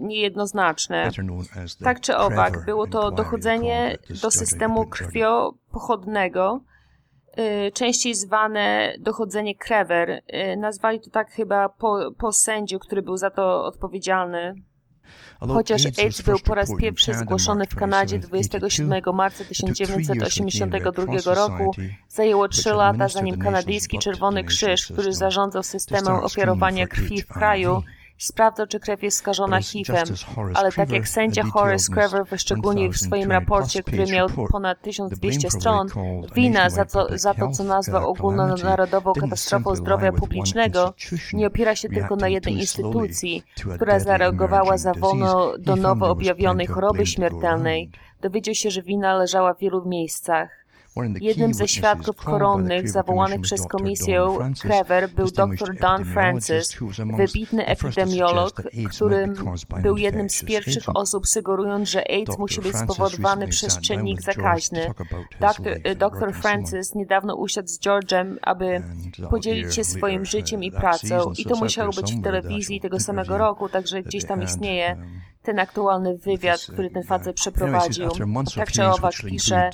niejednoznaczne. Tak czy owak, było to dochodzenie do systemu krwiopochodnego, częściej zwane dochodzenie Krewer. Y, nazwali to tak chyba po, po sędziu, który był za to odpowiedzialny. Chociaż AIDS był po raz pierwszy zgłoszony w Kanadzie 27 marca 1982 roku, zajęło trzy lata, zanim kanadyjski Czerwony Krzyż, który zarządzał systemem ofiarowania krwi w kraju, sprawdzał, czy krew jest skażona HIV-em, ale tak jak sędzia Horace Crever wyszczególnił w swoim raporcie, który miał ponad 1200 stron, wina za to, za to co nazwał ogólnonarodową katastrofą zdrowia publicznego, nie opiera się tylko na jednej instytucji, która zareagowała za wolno do nowo objawionej choroby śmiertelnej. Dowiedział się, że wina leżała w wielu miejscach. Jednym ze świadków koronnych zawołanych przez komisję Crever był dr Don Francis, wybitny epidemiolog, który był jednym z pierwszych osób sugerując, że AIDS musi być spowodowany przez czynnik zakaźny. Dr, Francis niedawno usiadł z George'em, aby podzielić się swoim życiem i pracą. I to musiało być w telewizji tego samego roku, także gdzieś tam istnieje ten aktualny wywiad, który ten facet przeprowadził. Tak czy owak pisze,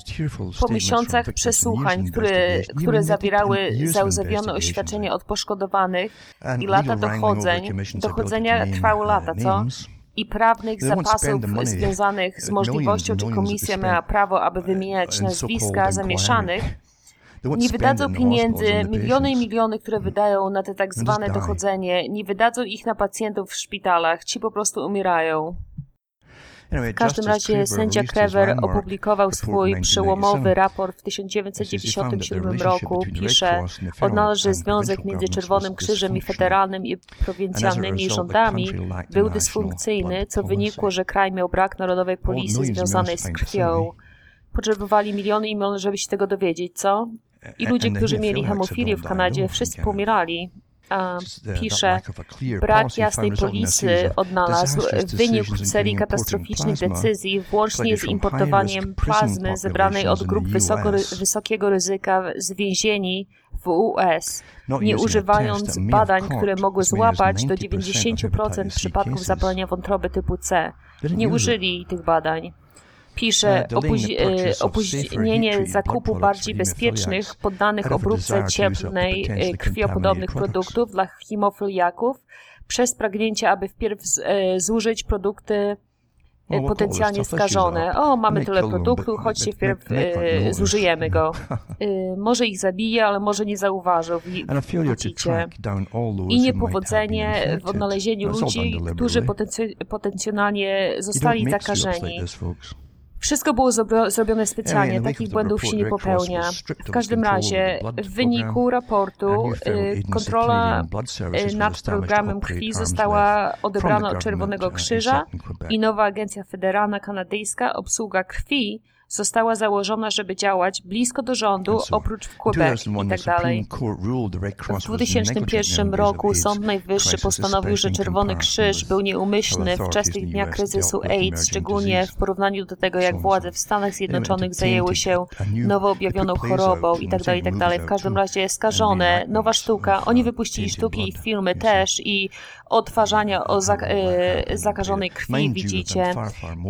po miesiącach przesłuchań, które, które zawierały załzawione oświadczenia od poszkodowanych i lata dochodzeń, dochodzenia trwały lata, co? i prawnych zapasów związanych z możliwością, czy komisja miała prawo, aby wymieniać nazwiska zamieszanych, nie wydadzą pieniędzy, miliony i miliony, które wydają na te tak zwane dochodzenie, nie wydadzą ich na pacjentów w szpitalach, ci po prostu umierają. W każdym razie sędzia Krever opublikował swój przełomowy raport w 1997 roku. Pisze, odnalazł, że związek między Czerwonym Krzyżem i federalnym i prowincjalnymi rządami był dysfunkcyjny, co wynikło, że kraj miał brak narodowej policji związanej z krwią. Potrzebowali miliony i miliony, żeby się tego dowiedzieć, co? I ludzie, którzy mieli hemofilię w Kanadzie, wszyscy pomierali. pisze, brak jasnej polisy odnalazł wyniósł serii katastroficznych decyzji, włącznie z importowaniem plazmy zebranej od grup wysoko, wysokiego ryzyka z więzieni w US, nie używając badań, które mogły złapać do 90% przypadków zapalenia wątroby typu C. Nie użyli tych badań pisze e, opóźnienie zakupu bardziej bezpiecznych, poddanych obróbce cieplnej, e, krwiopodobnych produktów dla hemofiliaków przez pragnięcie, aby wpierw e, zużyć produkty potencjalnie skażone. O, mamy tyle produktu, chodźcie wpierw e, zużyjemy go. *laughs* E, może ich zabije, ale może nie zauważył, widzicie. I niepowodzenie w odnalezieniu ludzi, którzy potencjalnie zostali zakażeni. Wszystko było zrobione specjalnie, takich błędów się nie popełnia. W każdym razie, w wyniku raportu y, kontrola y, nad programem krwi została odebrana od Czerwonego Krzyża i nowa agencja federalna kanadyjska obsługa krwi została założona, żeby działać blisko do rządu, oprócz w Quebec i tak dalej. W 2001 roku Sąd Najwyższy postanowił, że Czerwony Krzyż był nieumyślny w wczesnych dniach kryzysu AIDS, szczególnie w porównaniu do tego, jak władze w Stanach Zjednoczonych zajęły się nowo objawioną chorobą i tak dalej, i tak dalej. W każdym razie skażone, nowa sztuka. Oni wypuścili sztuki i filmy też i odtwarzania o zak e, zakażonej krwi, widzicie.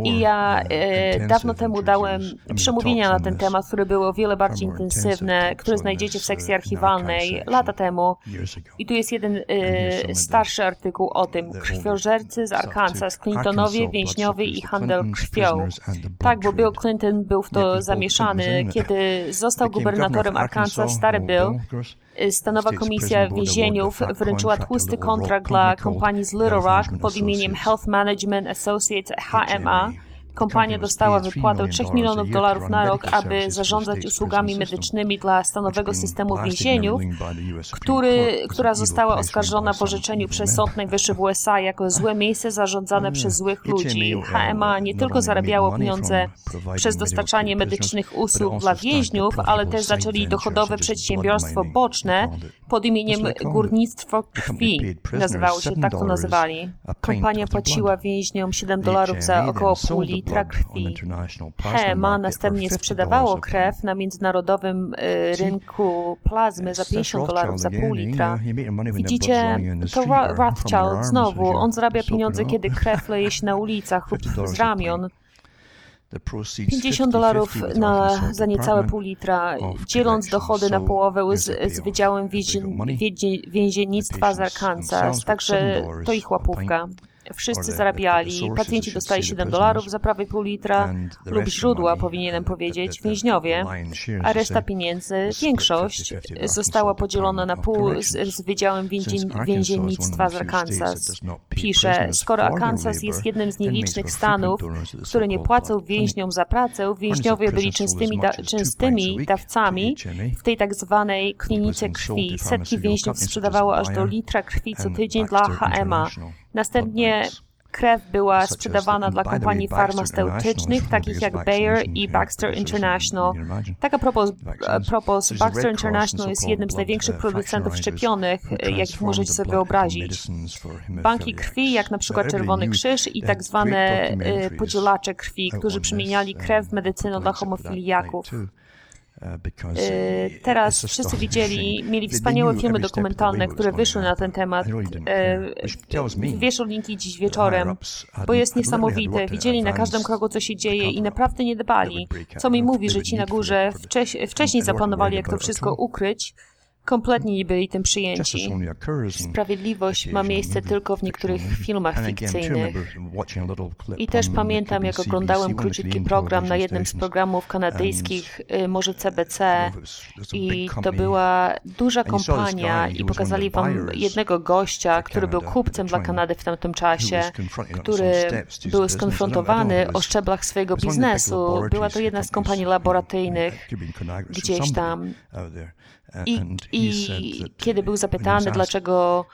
I ja e, dawno temu dałem przemówienia na ten temat, które były o wiele bardziej intensywne, które znajdziecie w sekcji archiwalnej lata temu. I tu jest jeden e, starszy artykuł o tym. Krwiożercy z Arkansas, Clintonowie, więźniowie i handel krwią. Tak, bo Bill Clinton był w to zamieszany. Kiedy został gubernatorem Arkansas, stary Bill, Stanowa Komisja Więzieniów wręczyła tłusty kontrakt dla kompanii z Little Rock pod imieniem Health Management Associates HMA, Kompania dostała wypłatę 3 milionów dolarów na rok, aby zarządzać usługami medycznymi dla stanowego systemu więzieniów, który, która została oskarżona po przez Sąd Najwyższy w USA jako złe miejsce zarządzane przez złych ludzi. HMA nie tylko zarabiało pieniądze przez dostarczanie medycznych usług dla więźniów, ale też zaczęli dochodowe przedsiębiorstwo boczne pod imieniem Górnictwo Krwi. Nazywało się, tak to nazywali. Kompania płaciła więźniom 7 dolarów za około pół litra krwi. HEMA następnie sprzedawało krew na międzynarodowym y, rynku plazmy za 50 dolarów za pół litra. Widzicie, to Rothschild znowu, on zarabia pieniądze, kiedy krew leje się na ulicach *laughs* lub z ramion. 50 dolarów na, za niecałe pół litra, dzieląc dochody na połowę z, z Wydziałem Więziennictwa z Arkansas, także to ich łapówka. Wszyscy zarabiali, pacjenci dostali 7 dolarów za prawie pół litra, lub źródła, powinienem powiedzieć, więźniowie, a reszta pieniędzy, większość, została podzielona na pół z, z Wydziałem Więziennictwa z Arkansas. Pisze, skoro Arkansas jest jednym z nielicznych stanów, które nie płacą więźniom za pracę, więźniowie byli częstymi, da, częstymi dawcami w tej tak zwanej klinice krwi. Setki więźniów sprzedawało aż do litra krwi co tydzień dla HMA. Następnie krew była sprzedawana dla kompanii farmaceutycznych, takich jak Bayer i Baxter International. Tak a propos, a propos, Baxter International jest jednym z największych producentów szczepionek, jakich możecie sobie wyobrazić. Banki krwi, jak na przykład Czerwony Krzyż i tak zwane y, podzielacze krwi, którzy przemieniali krew w medycynę dla homofiliaków. E, e, teraz wszyscy widzieli, *laughs* mieli wspaniałe filmy dokumentalne, które wyszły na ten temat. E, wieszą linki dziś wieczorem, bo jest niesamowite. Widzieli na każdym kroku, co się dzieje i naprawdę nie dbali. Co mi mówi, że ci na górze wcześniej zaplanowali, jak to wszystko ukryć, kompletnie nie byli tym przyjęci. Sprawiedliwość ma miejsce tylko w niektórych filmach fikcyjnych. I też pamiętam, jak oglądałem króciutki program na jednym z programów kanadyjskich, y, może CBC, i to była duża kompania i pokazali wam jednego gościa, który był kupcem dla Kanady w tamtym czasie, który był skonfrontowany o szczeblach swojego biznesu. Była to jedna z kompanii laboratoryjnych gdzieś tam. I, I, kiedy był zapytany, dlaczego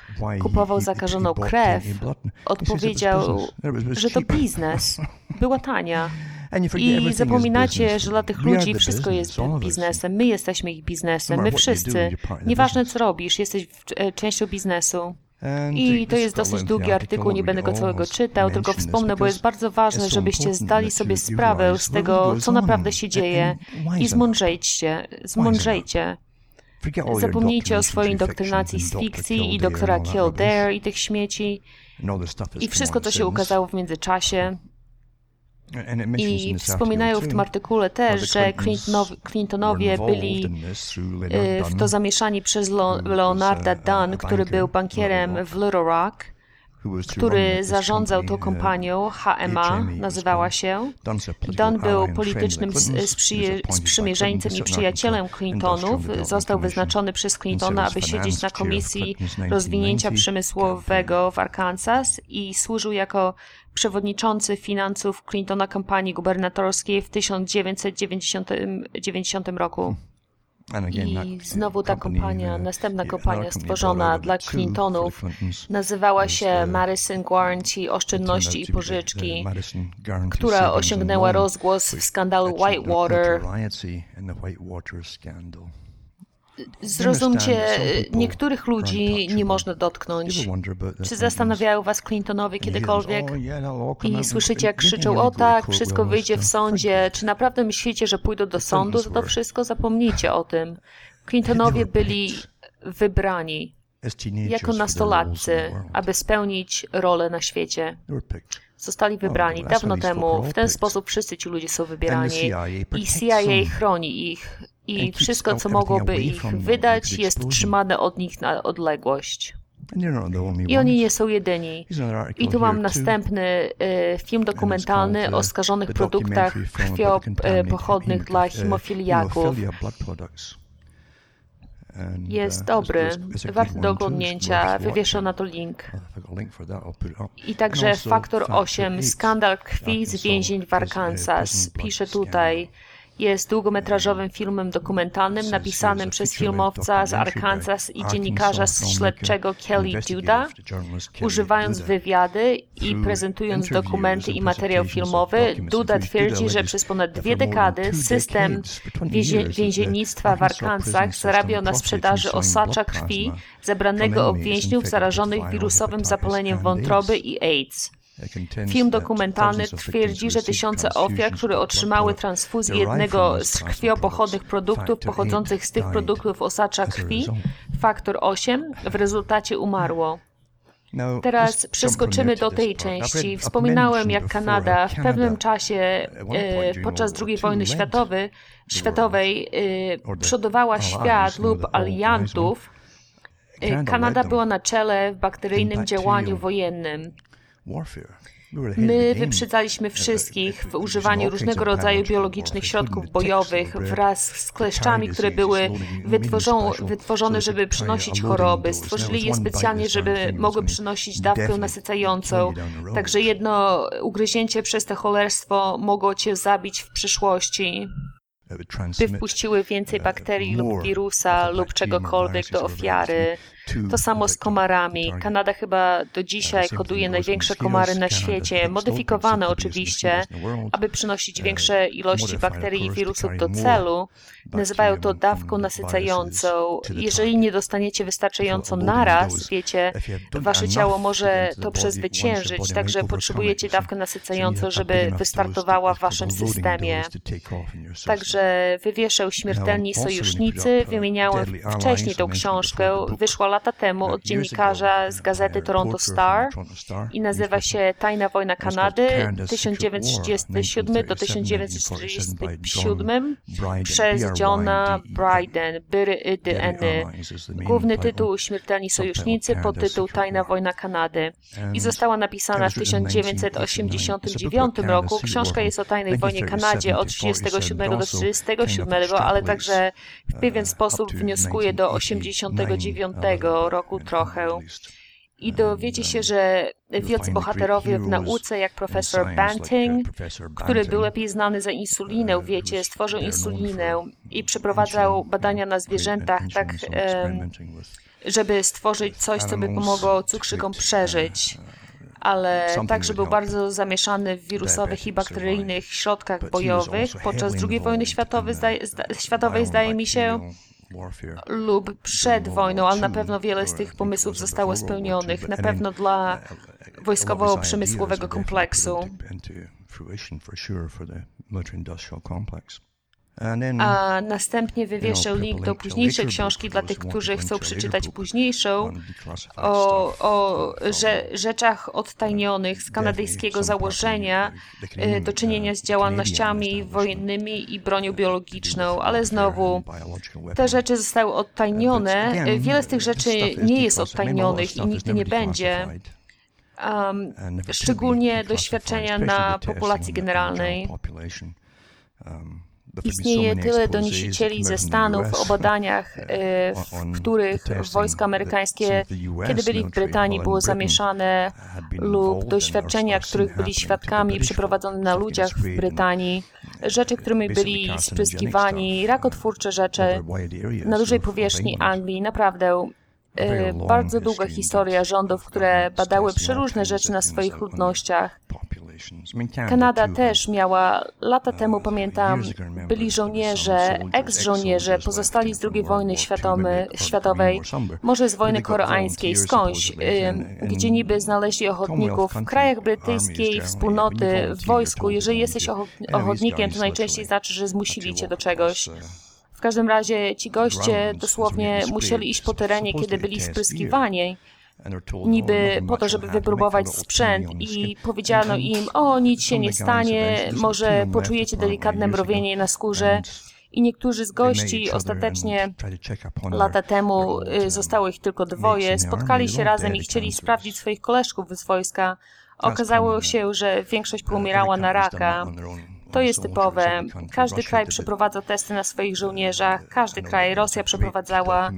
kupował zakażoną krew, odpowiedział, że to biznes. Była tania. *laughs* I zapominacie, że dla tych ludzi wszystko jest biznesem. My jesteśmy ich biznesem, my wszyscy. Nieważne co robisz, jesteś e, częścią biznesu. I to jest dosyć długi artykuł, nie będę go całego czytał, tylko wspomnę, bo jest bardzo ważne, żebyście zdali sobie sprawę z tego, co naprawdę się dzieje i zmądrzejcie, zmądrzejcie. Zapomnijcie o swojej indoktrynacji z fikcji i doktora Kildare i tych śmieci. I wszystko, co się ukazało w międzyczasie. I wspominają w tym artykule też, że Clintonowie byli y, w to zamieszani przez Leonarda Dunn, który był bankierem w Little Rock który zarządzał tą kompanią HMA, nazywała się. Don był politycznym sprzymierzeńcem i przyjacielem Clintonów. Został wyznaczony przez Clintona, aby siedzieć na Komisji Rozwinięcia Przemysłowego w Arkansas i służył jako przewodniczący finansów Clintona kampanii gubernatorskiej w 1990 roku. I znowu ta kompania, następna kompania stworzona dla Clintonów. Nazywała się Madison Guarantee Oszczędności i Pożyczki, która osiągnęła rozgłos w skandalu Whitewater Zrozumcie, niektórych ludzi nie można dotknąć. Czy zastanawiają was Clintonowie kiedykolwiek? I słyszycie, jak krzyczą, o tak, wszystko wyjdzie w sądzie. Czy naprawdę myślicie, że pójdą do sądu? To wszystko zapomnijcie o tym. Clintonowie byli wybrani jako nastolatcy, aby spełnić rolę na świecie. Zostali wybrani dawno temu. W ten sposób wszyscy ci ludzie są wybierani i CIA chroni ich i wszystko, co mogłoby ich wydać, jest trzymane od nich na odległość. I oni nie są jedyni. I tu mam następny e, film dokumentalny o skażonych produktach krwiopochodnych dla hemofiliaków. Jest dobry, warty do oglądnięcia. Wywieszę na to link. I także Faktor 8, skandal krwi z więzień w Arkansas. Pisze tutaj. Jest długometrażowym filmem dokumentalnym napisanym przez filmowca z Arkansas i dziennikarza śledczego Kelly Duda. Używając wywiady i prezentując dokumenty i materiał filmowy, Duda twierdzi, że przez ponad dwie dekady system więziennictwa w Arkansas zarabiał na sprzedaży osacza krwi zebranego od więźniów zarażonych wirusowym zapaleniem wątroby i AIDS. Film dokumentalny twierdzi, że tysiące ofiar, które otrzymały transfuzję jednego z krwiopochodnych produktów pochodzących z tych produktów osacza krwi, faktor 8, w rezultacie umarło. Teraz przeskoczymy do tej części. Wspominałem, jak Kanada w pewnym czasie e, podczas II wojny światowej, światowej e, przodowała świat lub aliantów. E, Kanada była na czele w bakteryjnym działaniu wojennym. My wyprzedzaliśmy wszystkich w używaniu różnego rodzaju biologicznych środków bojowych wraz z kleszczami, które były wytworzone, żeby przynosić choroby. Stworzyli je specjalnie, żeby mogły przynosić dawkę nasycającą. Także jedno ugryzięcie przez to cholerstwo mogło cię zabić w przyszłości by wpuściły więcej bakterii lub wirusa lub czegokolwiek do ofiary. To samo z komarami. Kanada chyba do dzisiaj koduje największe komary na świecie, modyfikowane oczywiście, aby przynosić większe ilości bakterii i wirusów do celu. Nazywają to dawką nasycającą. Jeżeli nie dostaniecie wystarczająco naraz, wiecie, wasze ciało może to przezwyciężyć, także potrzebujecie dawkę nasycającą, żeby wystartowała w waszym systemie. Także wywieszę Śmiertelni Sojusznicy. Wymieniałem wcześniej tą książkę. Wyszła lata temu od dziennikarza z gazety Toronto Star i nazywa się Tajna Wojna Kanady 1937 do 1947 przez Johna Bryden, Byry Idy Eny. Główny tytuł Śmiertelni Sojusznicy, podtytuł Tajna Wojna Kanady. I została napisana w 1989 roku. Książka jest o tajnej wojnie Kanadzie od 1937 do 1947, ale także w pewien sposób wnioskuje do 89 roku trochę. I dowiecie się, że wielcy bohaterowie w nauce, jak profesor Banting, który był lepiej znany za insulinę, wiecie, stworzył insulinę i przeprowadzał badania na zwierzętach, tak, żeby stworzyć coś, co by pomogło cukrzykom przeżyć. Ale także był bardzo zamieszany w wirusowych i bakteryjnych środkach bojowych. Podczas II wojny światowej, światowej zdaje mi się, lub przed wojną, ale na pewno wiele z tych pomysłów zostało spełnionych, na pewno dla wojskowo-przemysłowego kompleksu. A następnie wywieszę link do późniejszej książki dla tych, którzy chcą przeczytać późniejszą o, o że, rzeczach odtajnionych z kanadyjskiego założenia e, do czynienia z działalnościami wojennymi i bronią biologiczną, ale znowu te rzeczy zostały odtajnione. Wiele z tych rzeczy nie jest odtajnionych i nigdy nie będzie. Um, szczególnie doświadczenia na populacji generalnej. Istnieje tyle donosicieli ze Stanów o badaniach, *laughs* e, w których wojska amerykańskie, kiedy byli w Brytanii, było zamieszane lub doświadczenia, których byli świadkami przeprowadzone na ludziach w Brytanii rzeczy, którymi byli spryskiwani, rakotwórcze rzeczy na dużej powierzchni Anglii. Naprawdę e, bardzo długa historia rządów, które badały przeróżne rzeczy na swoich ludnościach. Kanada też miała, lata temu pamiętam, byli żołnierze, eks-żołnierze pozostali z II wojny światowej, może z wojny koreańskiej, skądś, gdzie niby znaleźli ochotników. W krajach brytyjskiej wspólnoty, w wojsku, jeżeli jesteś ochotnikiem, to najczęściej znaczy, że zmusili cię do czegoś. W każdym razie ci goście dosłownie musieli iść po terenie, kiedy byli spryskiwani niby po to, żeby wypróbować sprzęt i powiedziano im, o nic się nie stanie, może poczujecie delikatne mrowienie na skórze. I niektórzy z gości ostatecznie lata temu, y, zostało ich tylko dwoje, spotkali się razem i chcieli sprawdzić swoich koleżków z wojska. Okazało się, że większość poumierała na raka. To jest typowe. Każdy kraj przeprowadza testy na swoich żołnierzach, każdy kraj, Rosja przeprowadzała.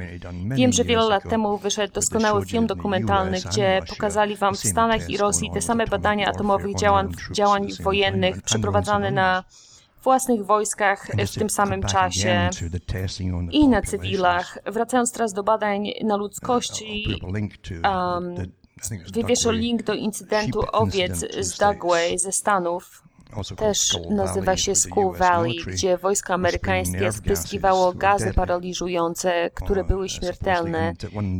Wiem, że wiele lat temu wyszedł doskonały film dokumentalny, gdzie pokazali wam w Stanach i Rosji te same badania atomowych działań, działań wojennych przeprowadzane na własnych wojskach w tym samym czasie i na cywilach. Wracając teraz do badań na ludzkości, um, wywieszę link do incydentu owiec z Dugway ze Stanów też nazywa się School Valley, gdzie wojsko amerykańskie spryskiwało gazy paraliżujące, które były śmiertelne.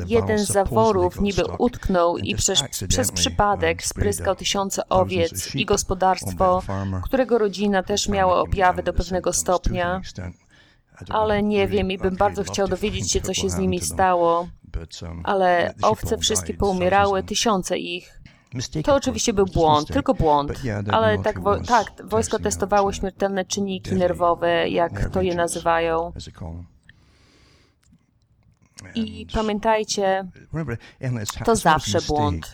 Jeden z zaworów niby utknął i przez, przez przypadek spryskał tysiące owiec i gospodarstwo, którego rodzina też miała objawy do pewnego stopnia. Ale nie wiem i bym bardzo chciał dowiedzieć się, co się z nimi stało. Ale owce wszystkie poumierały, tysiące ich. To oczywiście był błąd, tylko błąd, ale tak, wo tak, wojsko testowało śmiertelne czynniki nerwowe, jak to je nazywają. I pamiętajcie, to zawsze błąd.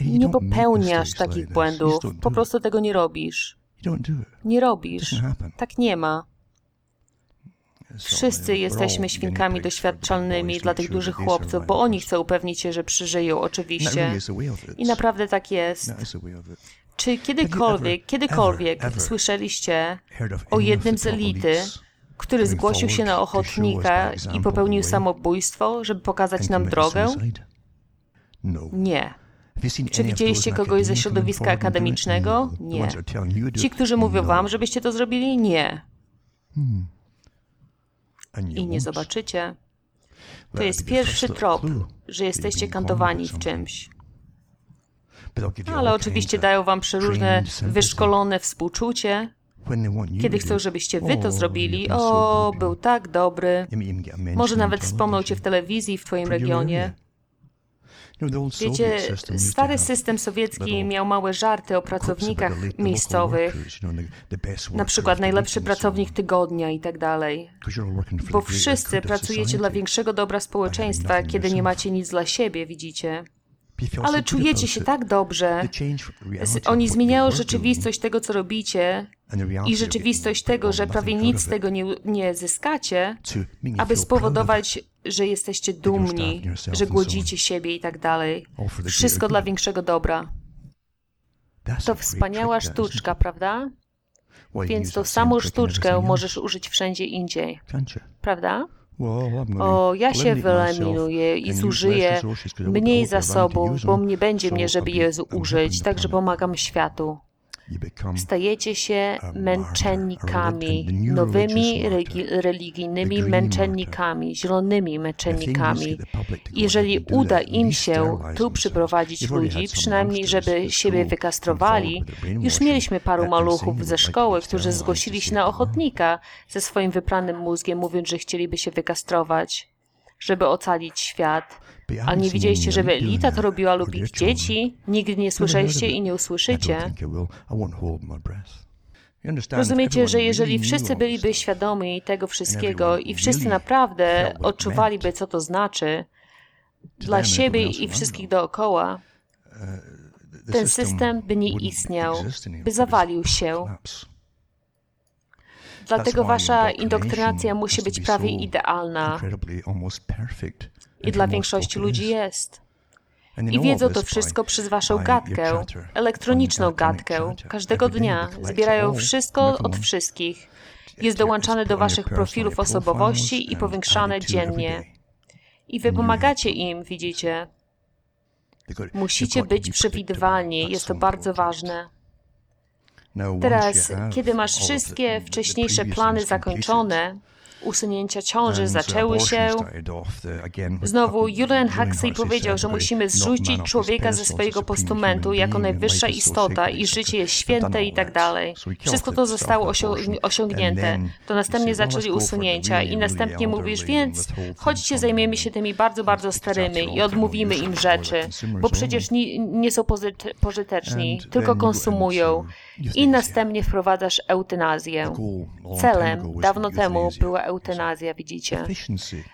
Nie popełniasz takich błędów, po prostu tego nie robisz. Nie robisz. Tak nie ma. Wszyscy jesteśmy świnkami doświadczalnymi dla tych dużych chłopców, bo oni chcą upewnić się, że przeżyją, oczywiście. I naprawdę tak jest. Czy kiedykolwiek, kiedykolwiek słyszeliście o jednym z elity, który zgłosił się na ochotnika i popełnił samobójstwo, żeby pokazać nam drogę? Nie. Czy widzieliście kogoś ze środowiska akademicznego? Nie. Ci, którzy mówią wam, żebyście to zrobili? Nie i nie zobaczycie, to jest pierwszy trop, że jesteście kantowani w czymś. Ale oczywiście dają wam przeróżne wyszkolone współczucie, kiedy chcą, żebyście wy to zrobili. O, był tak dobry. Może nawet wspomną cię w telewizji w twoim regionie. Wiecie, stary system sowiecki miał małe żarty o pracownikach miejscowych, na przykład najlepszy pracownik tygodnia i tak dalej. Bo wszyscy pracujecie dla większego dobra społeczeństwa, kiedy nie macie nic dla siebie, widzicie. Ale czujecie się tak dobrze. Oni zmieniają rzeczywistość tego, co robicie i rzeczywistość tego, że prawie nic z tego nie, nie zyskacie, aby spowodować, że jesteście dumni, że głodzicie siebie i tak dalej. Wszystko dla większego dobra. To wspaniała sztuczka, prawda? Więc tą samą sztuczkę możesz użyć wszędzie indziej. Prawda? O, ja się wyeliminuję i zużyję mniej zasobów, bo nie będzie mnie, żeby je użyć, także pomagam światu. Stajecie się męczennikami, nowymi religijnymi męczennikami, zielonymi męczennikami. Jeżeli uda im się tu przyprowadzić ludzi, przynajmniej żeby siebie wykastrowali, już mieliśmy paru maluchów ze szkoły, którzy zgłosili się na ochotnika ze swoim wypranym mózgiem, mówiąc, że chcieliby się wykastrować, żeby ocalić świat. A nie widzieliście, żeby elita to robiła lub ich dzieci? Nigdy nie słyszeliście i nie usłyszycie. Rozumiecie, że jeżeli wszyscy byliby świadomi tego wszystkiego i wszyscy naprawdę odczuwaliby, co to znaczy dla siebie i wszystkich dookoła, ten system by nie istniał, by zawalił się. Dlatego wasza indoktrynacja musi być prawie idealna. I dla większości ludzi jest. I wiedzą to wszystko przez waszą gadkę, elektroniczną gadkę. Każdego dnia zbierają wszystko od wszystkich. Jest dołączane do waszych profilów osobowości i powiększane dziennie. I wy pomagacie im, widzicie. Musicie być przewidywalni, jest to bardzo ważne. Teraz, kiedy masz wszystkie wcześniejsze plany zakończone, usunięcia ciąży zaczęły się. Znowu Julian Huxley powiedział, że musimy zrzucić człowieka ze swojego postumentu jako najwyższa istota i życie jest święte i tak dalej. Wszystko to zostało osiągnięte. To następnie zaczęli usunięcia i następnie mówisz, więc chodźcie, zajmiemy się tymi bardzo, bardzo starymi i odmówimy im rzeczy, bo przecież nie, nie są pożyteczni, tylko konsumują. I następnie wprowadzasz eutanazję. Celem dawno temu była eutanazja, widzicie.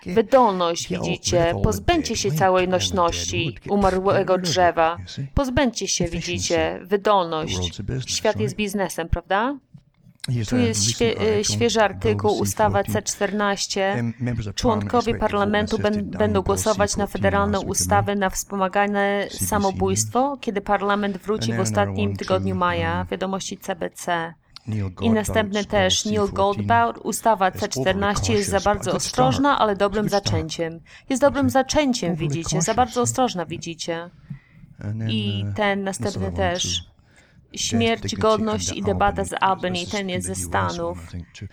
Wydolność, widzicie. Pozbędźcie się całej nośności umarłego drzewa. Pozbędźcie się, widzicie. Wydolność. Świat jest biznesem, prawda? Tu jest świe, e, świeży artykuł, ustawa C14. Członkowie parlamentu będą głosować na federalną ustawę na wspomagane samobójstwo, kiedy parlament wróci w ostatnim tygodniu maja. Wiadomości CBC. I następny też Neil Goldbauer. Ustawa C14 jest za bardzo ostrożna, ale dobrym zaczęciem. Jest dobrym zaczęciem, widzicie. Za bardzo ostrożna, widzicie. I ten następny też. Śmierć, godność i debata z Albany, ten jest ze Stanów.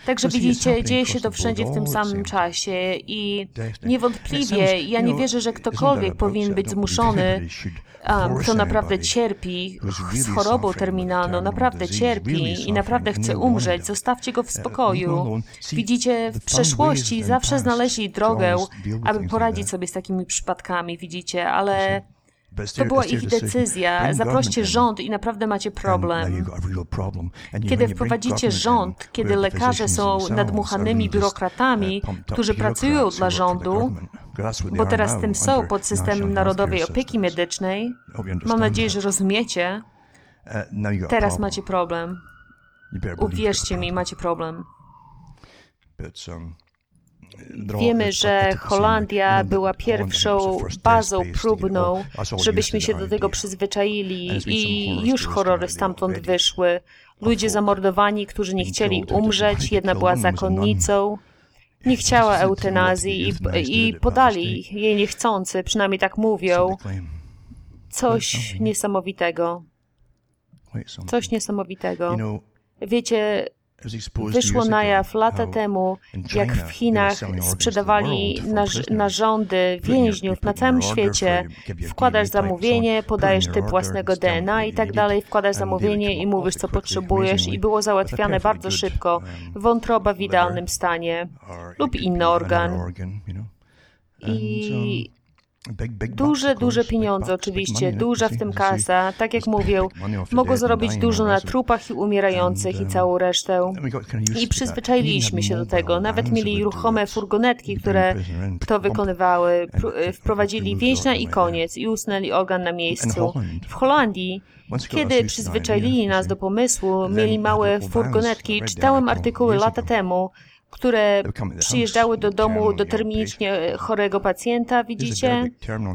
Także widzicie, dzieje się to wszędzie w tym samym czasie i niewątpliwie ja nie wierzę, że ktokolwiek powinien być zmuszony um, kto naprawdę cierpi z chorobą terminalną, naprawdę cierpi i naprawdę chce umrzeć, zostawcie go w spokoju. Widzicie, w przeszłości zawsze znaleźli drogę, aby poradzić sobie z takimi przypadkami, widzicie, ale to była ich decyzja. Zaproście rząd i naprawdę macie problem. Kiedy wprowadzicie rząd, kiedy lekarze są nadmuchanymi biurokratami, którzy pracują dla rządu, bo teraz tym są pod systemem Narodowej Opieki Medycznej, mam nadzieję, że rozumiecie, uh, teraz macie problem. Uwierzcie mi, macie problem. Um, Wiemy, że Holandia była pierwszą bazą próbną, żebyśmy się do tego przyzwyczaili i już horrory stamtąd wyszły. Ludzie zamordowani, którzy nie chcieli umrzeć, jedna była zakonnicą, nie chciała eutanazji i, i podali jej niechcący, przynajmniej tak mówią. Coś niesamowitego. Coś niesamowitego. Wiecie, Wyszło na jaw lata temu, jak w Chinach sprzedawali narządy więźniów na całym świecie. Wkładasz zamówienie, podajesz typ własnego DNA i tak dalej, wkładasz zamówienie i mówisz, co potrzebujesz i było załatwiane bardzo szybko. Wątroba w idealnym stanie lub inny organ. I Duże, duże pieniądze oczywiście, duża w tym kasa. Tak jak mówię, mogą zarobić dużo na trupach i umierających i całą resztę. I przyzwyczailiśmy się do tego. Nawet mieli ruchome furgonetki, które to wykonywały. Wprowadzili więźnia i koniec i usnęli organ na miejscu. W Holandii kiedy przyzwyczaili nas do pomysłu, mieli małe furgonetki. Czytałem artykuły lata temu, które przyjeżdżały do domu do termicznie chorego pacjenta, widzicie?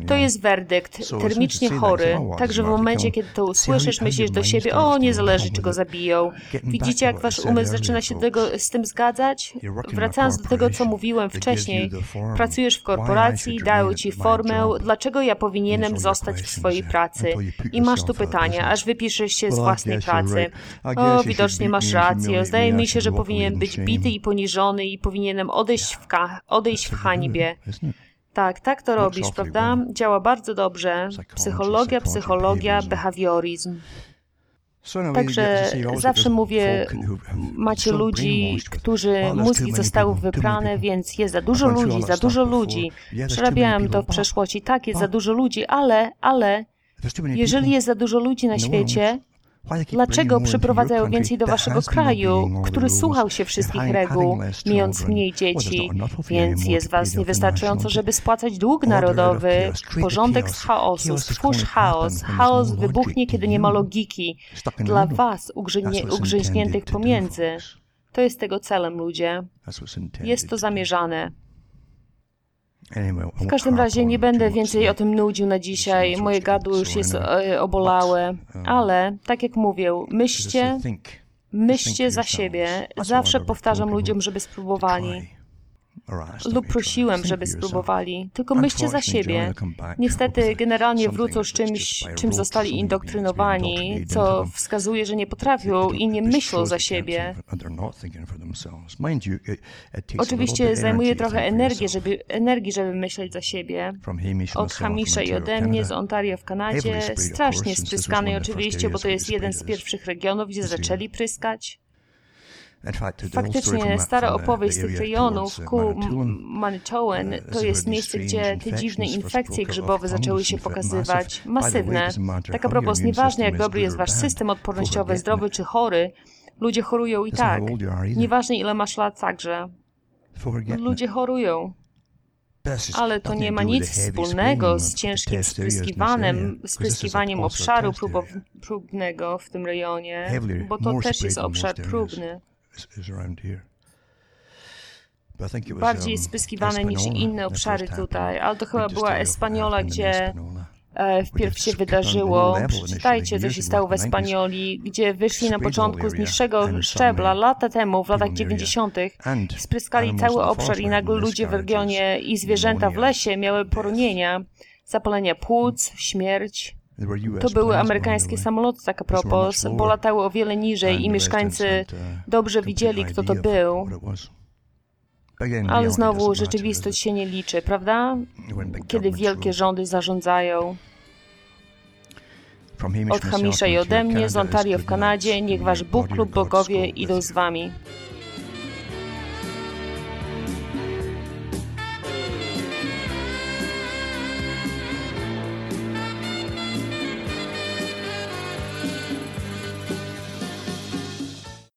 To jest werdykt, termicznie chory. Także w momencie, kiedy to usłyszysz, myślisz do siebie, o, nie zależy, czy go zabiją. Widzicie, jak wasz umysł zaczyna się do tego, z tym zgadzać? Wracając do tego, co mówiłem wcześniej, pracujesz w korporacji, dają ci formę, dlaczego ja powinienem zostać w swojej pracy? I masz tu pytania, aż wypiszesz się z własnej pracy. O, widocznie masz rację. Zdaje mi się, że powinien być bity i poniżony i powinienem odejść w, odejść w hańbie. Tak, tak to robisz, prawda? Działa bardzo dobrze. Psychologia, psychologia, behawioryzm. Także zawsze mówię, macie ludzi, którzy mózgi zostały wyprane, więc jest za dużo ludzi, za dużo ludzi. Przerabiałem to w przeszłości. Tak, jest za dużo ludzi, ale, ale jeżeli jest za dużo ludzi na świecie, Dlaczego przyprowadzają więcej do waszego kraju, który słuchał się wszystkich reguł, mając mniej dzieci, więc jest was niewystarczająco, żeby spłacać dług narodowy, porządek z chaosu, stwórz chaos, chaos wybuchnie, kiedy nie ma logiki, dla was ugrzęźniętych pomiędzy. To jest tego celem, ludzie. Jest to zamierzane. W każdym razie nie będę więcej o tym nudził na dzisiaj. Moje gardło już jest e, obolałe. Ale, tak jak mówię, myślcie, myślcie za siebie. Zawsze powtarzam ludziom, żeby spróbowali lub prosiłem, żeby spróbowali. Tylko myślcie za siebie. Niestety, generalnie wrócą z czymś, czym zostali indoktrynowani, co wskazuje, że nie potrafią i nie myślą za siebie. Oczywiście zajmuje trochę energii, żeby, energii, żeby myśleć za siebie. Od Hamisza i ode mnie z Ontario w Kanadzie, strasznie spryskanej oczywiście, bo to jest jeden z pierwszych regionów, gdzie zaczęli pryskać. Faktycznie stara opowieść z tych rejonów ku Manitowan to jest miejsce, gdzie te dziwne infekcje grzybowe zaczęły się pokazywać. Masywne. Tak a propos, nieważne jak dobry jest wasz system odpornościowy, zdrowy czy chory, ludzie chorują i tak. Nieważne ile masz lat także. Ludzie chorują. Ale to nie ma nic wspólnego z ciężkim spryskiwaniem, spryskiwaniem obszaru próbnego w tym rejonie, bo to też jest obszar próbny bardziej spyskiwane niż inne obszary tutaj, ale to chyba była Espaniola, gdzie e, wpierw się wydarzyło. Przeczytajcie, co się stało w Espanoli, gdzie wyszli na początku z niższego szczebla lata temu, w latach 90., spryskali cały obszar i nagle ludzie w regionie i zwierzęta w lesie miały poronienia, zapalenia płuc, śmierć. To były amerykańskie samoloty, tak a propos, bo latały o wiele niżej i mieszkańcy dobrze widzieli, kto to był. Ale znowu rzeczywistość się nie liczy, prawda? Kiedy wielkie rządy zarządzają. Od Hamisza i ode mnie, z Ontario w Kanadzie, niech wasz Bóg lub bogowie idą z wami.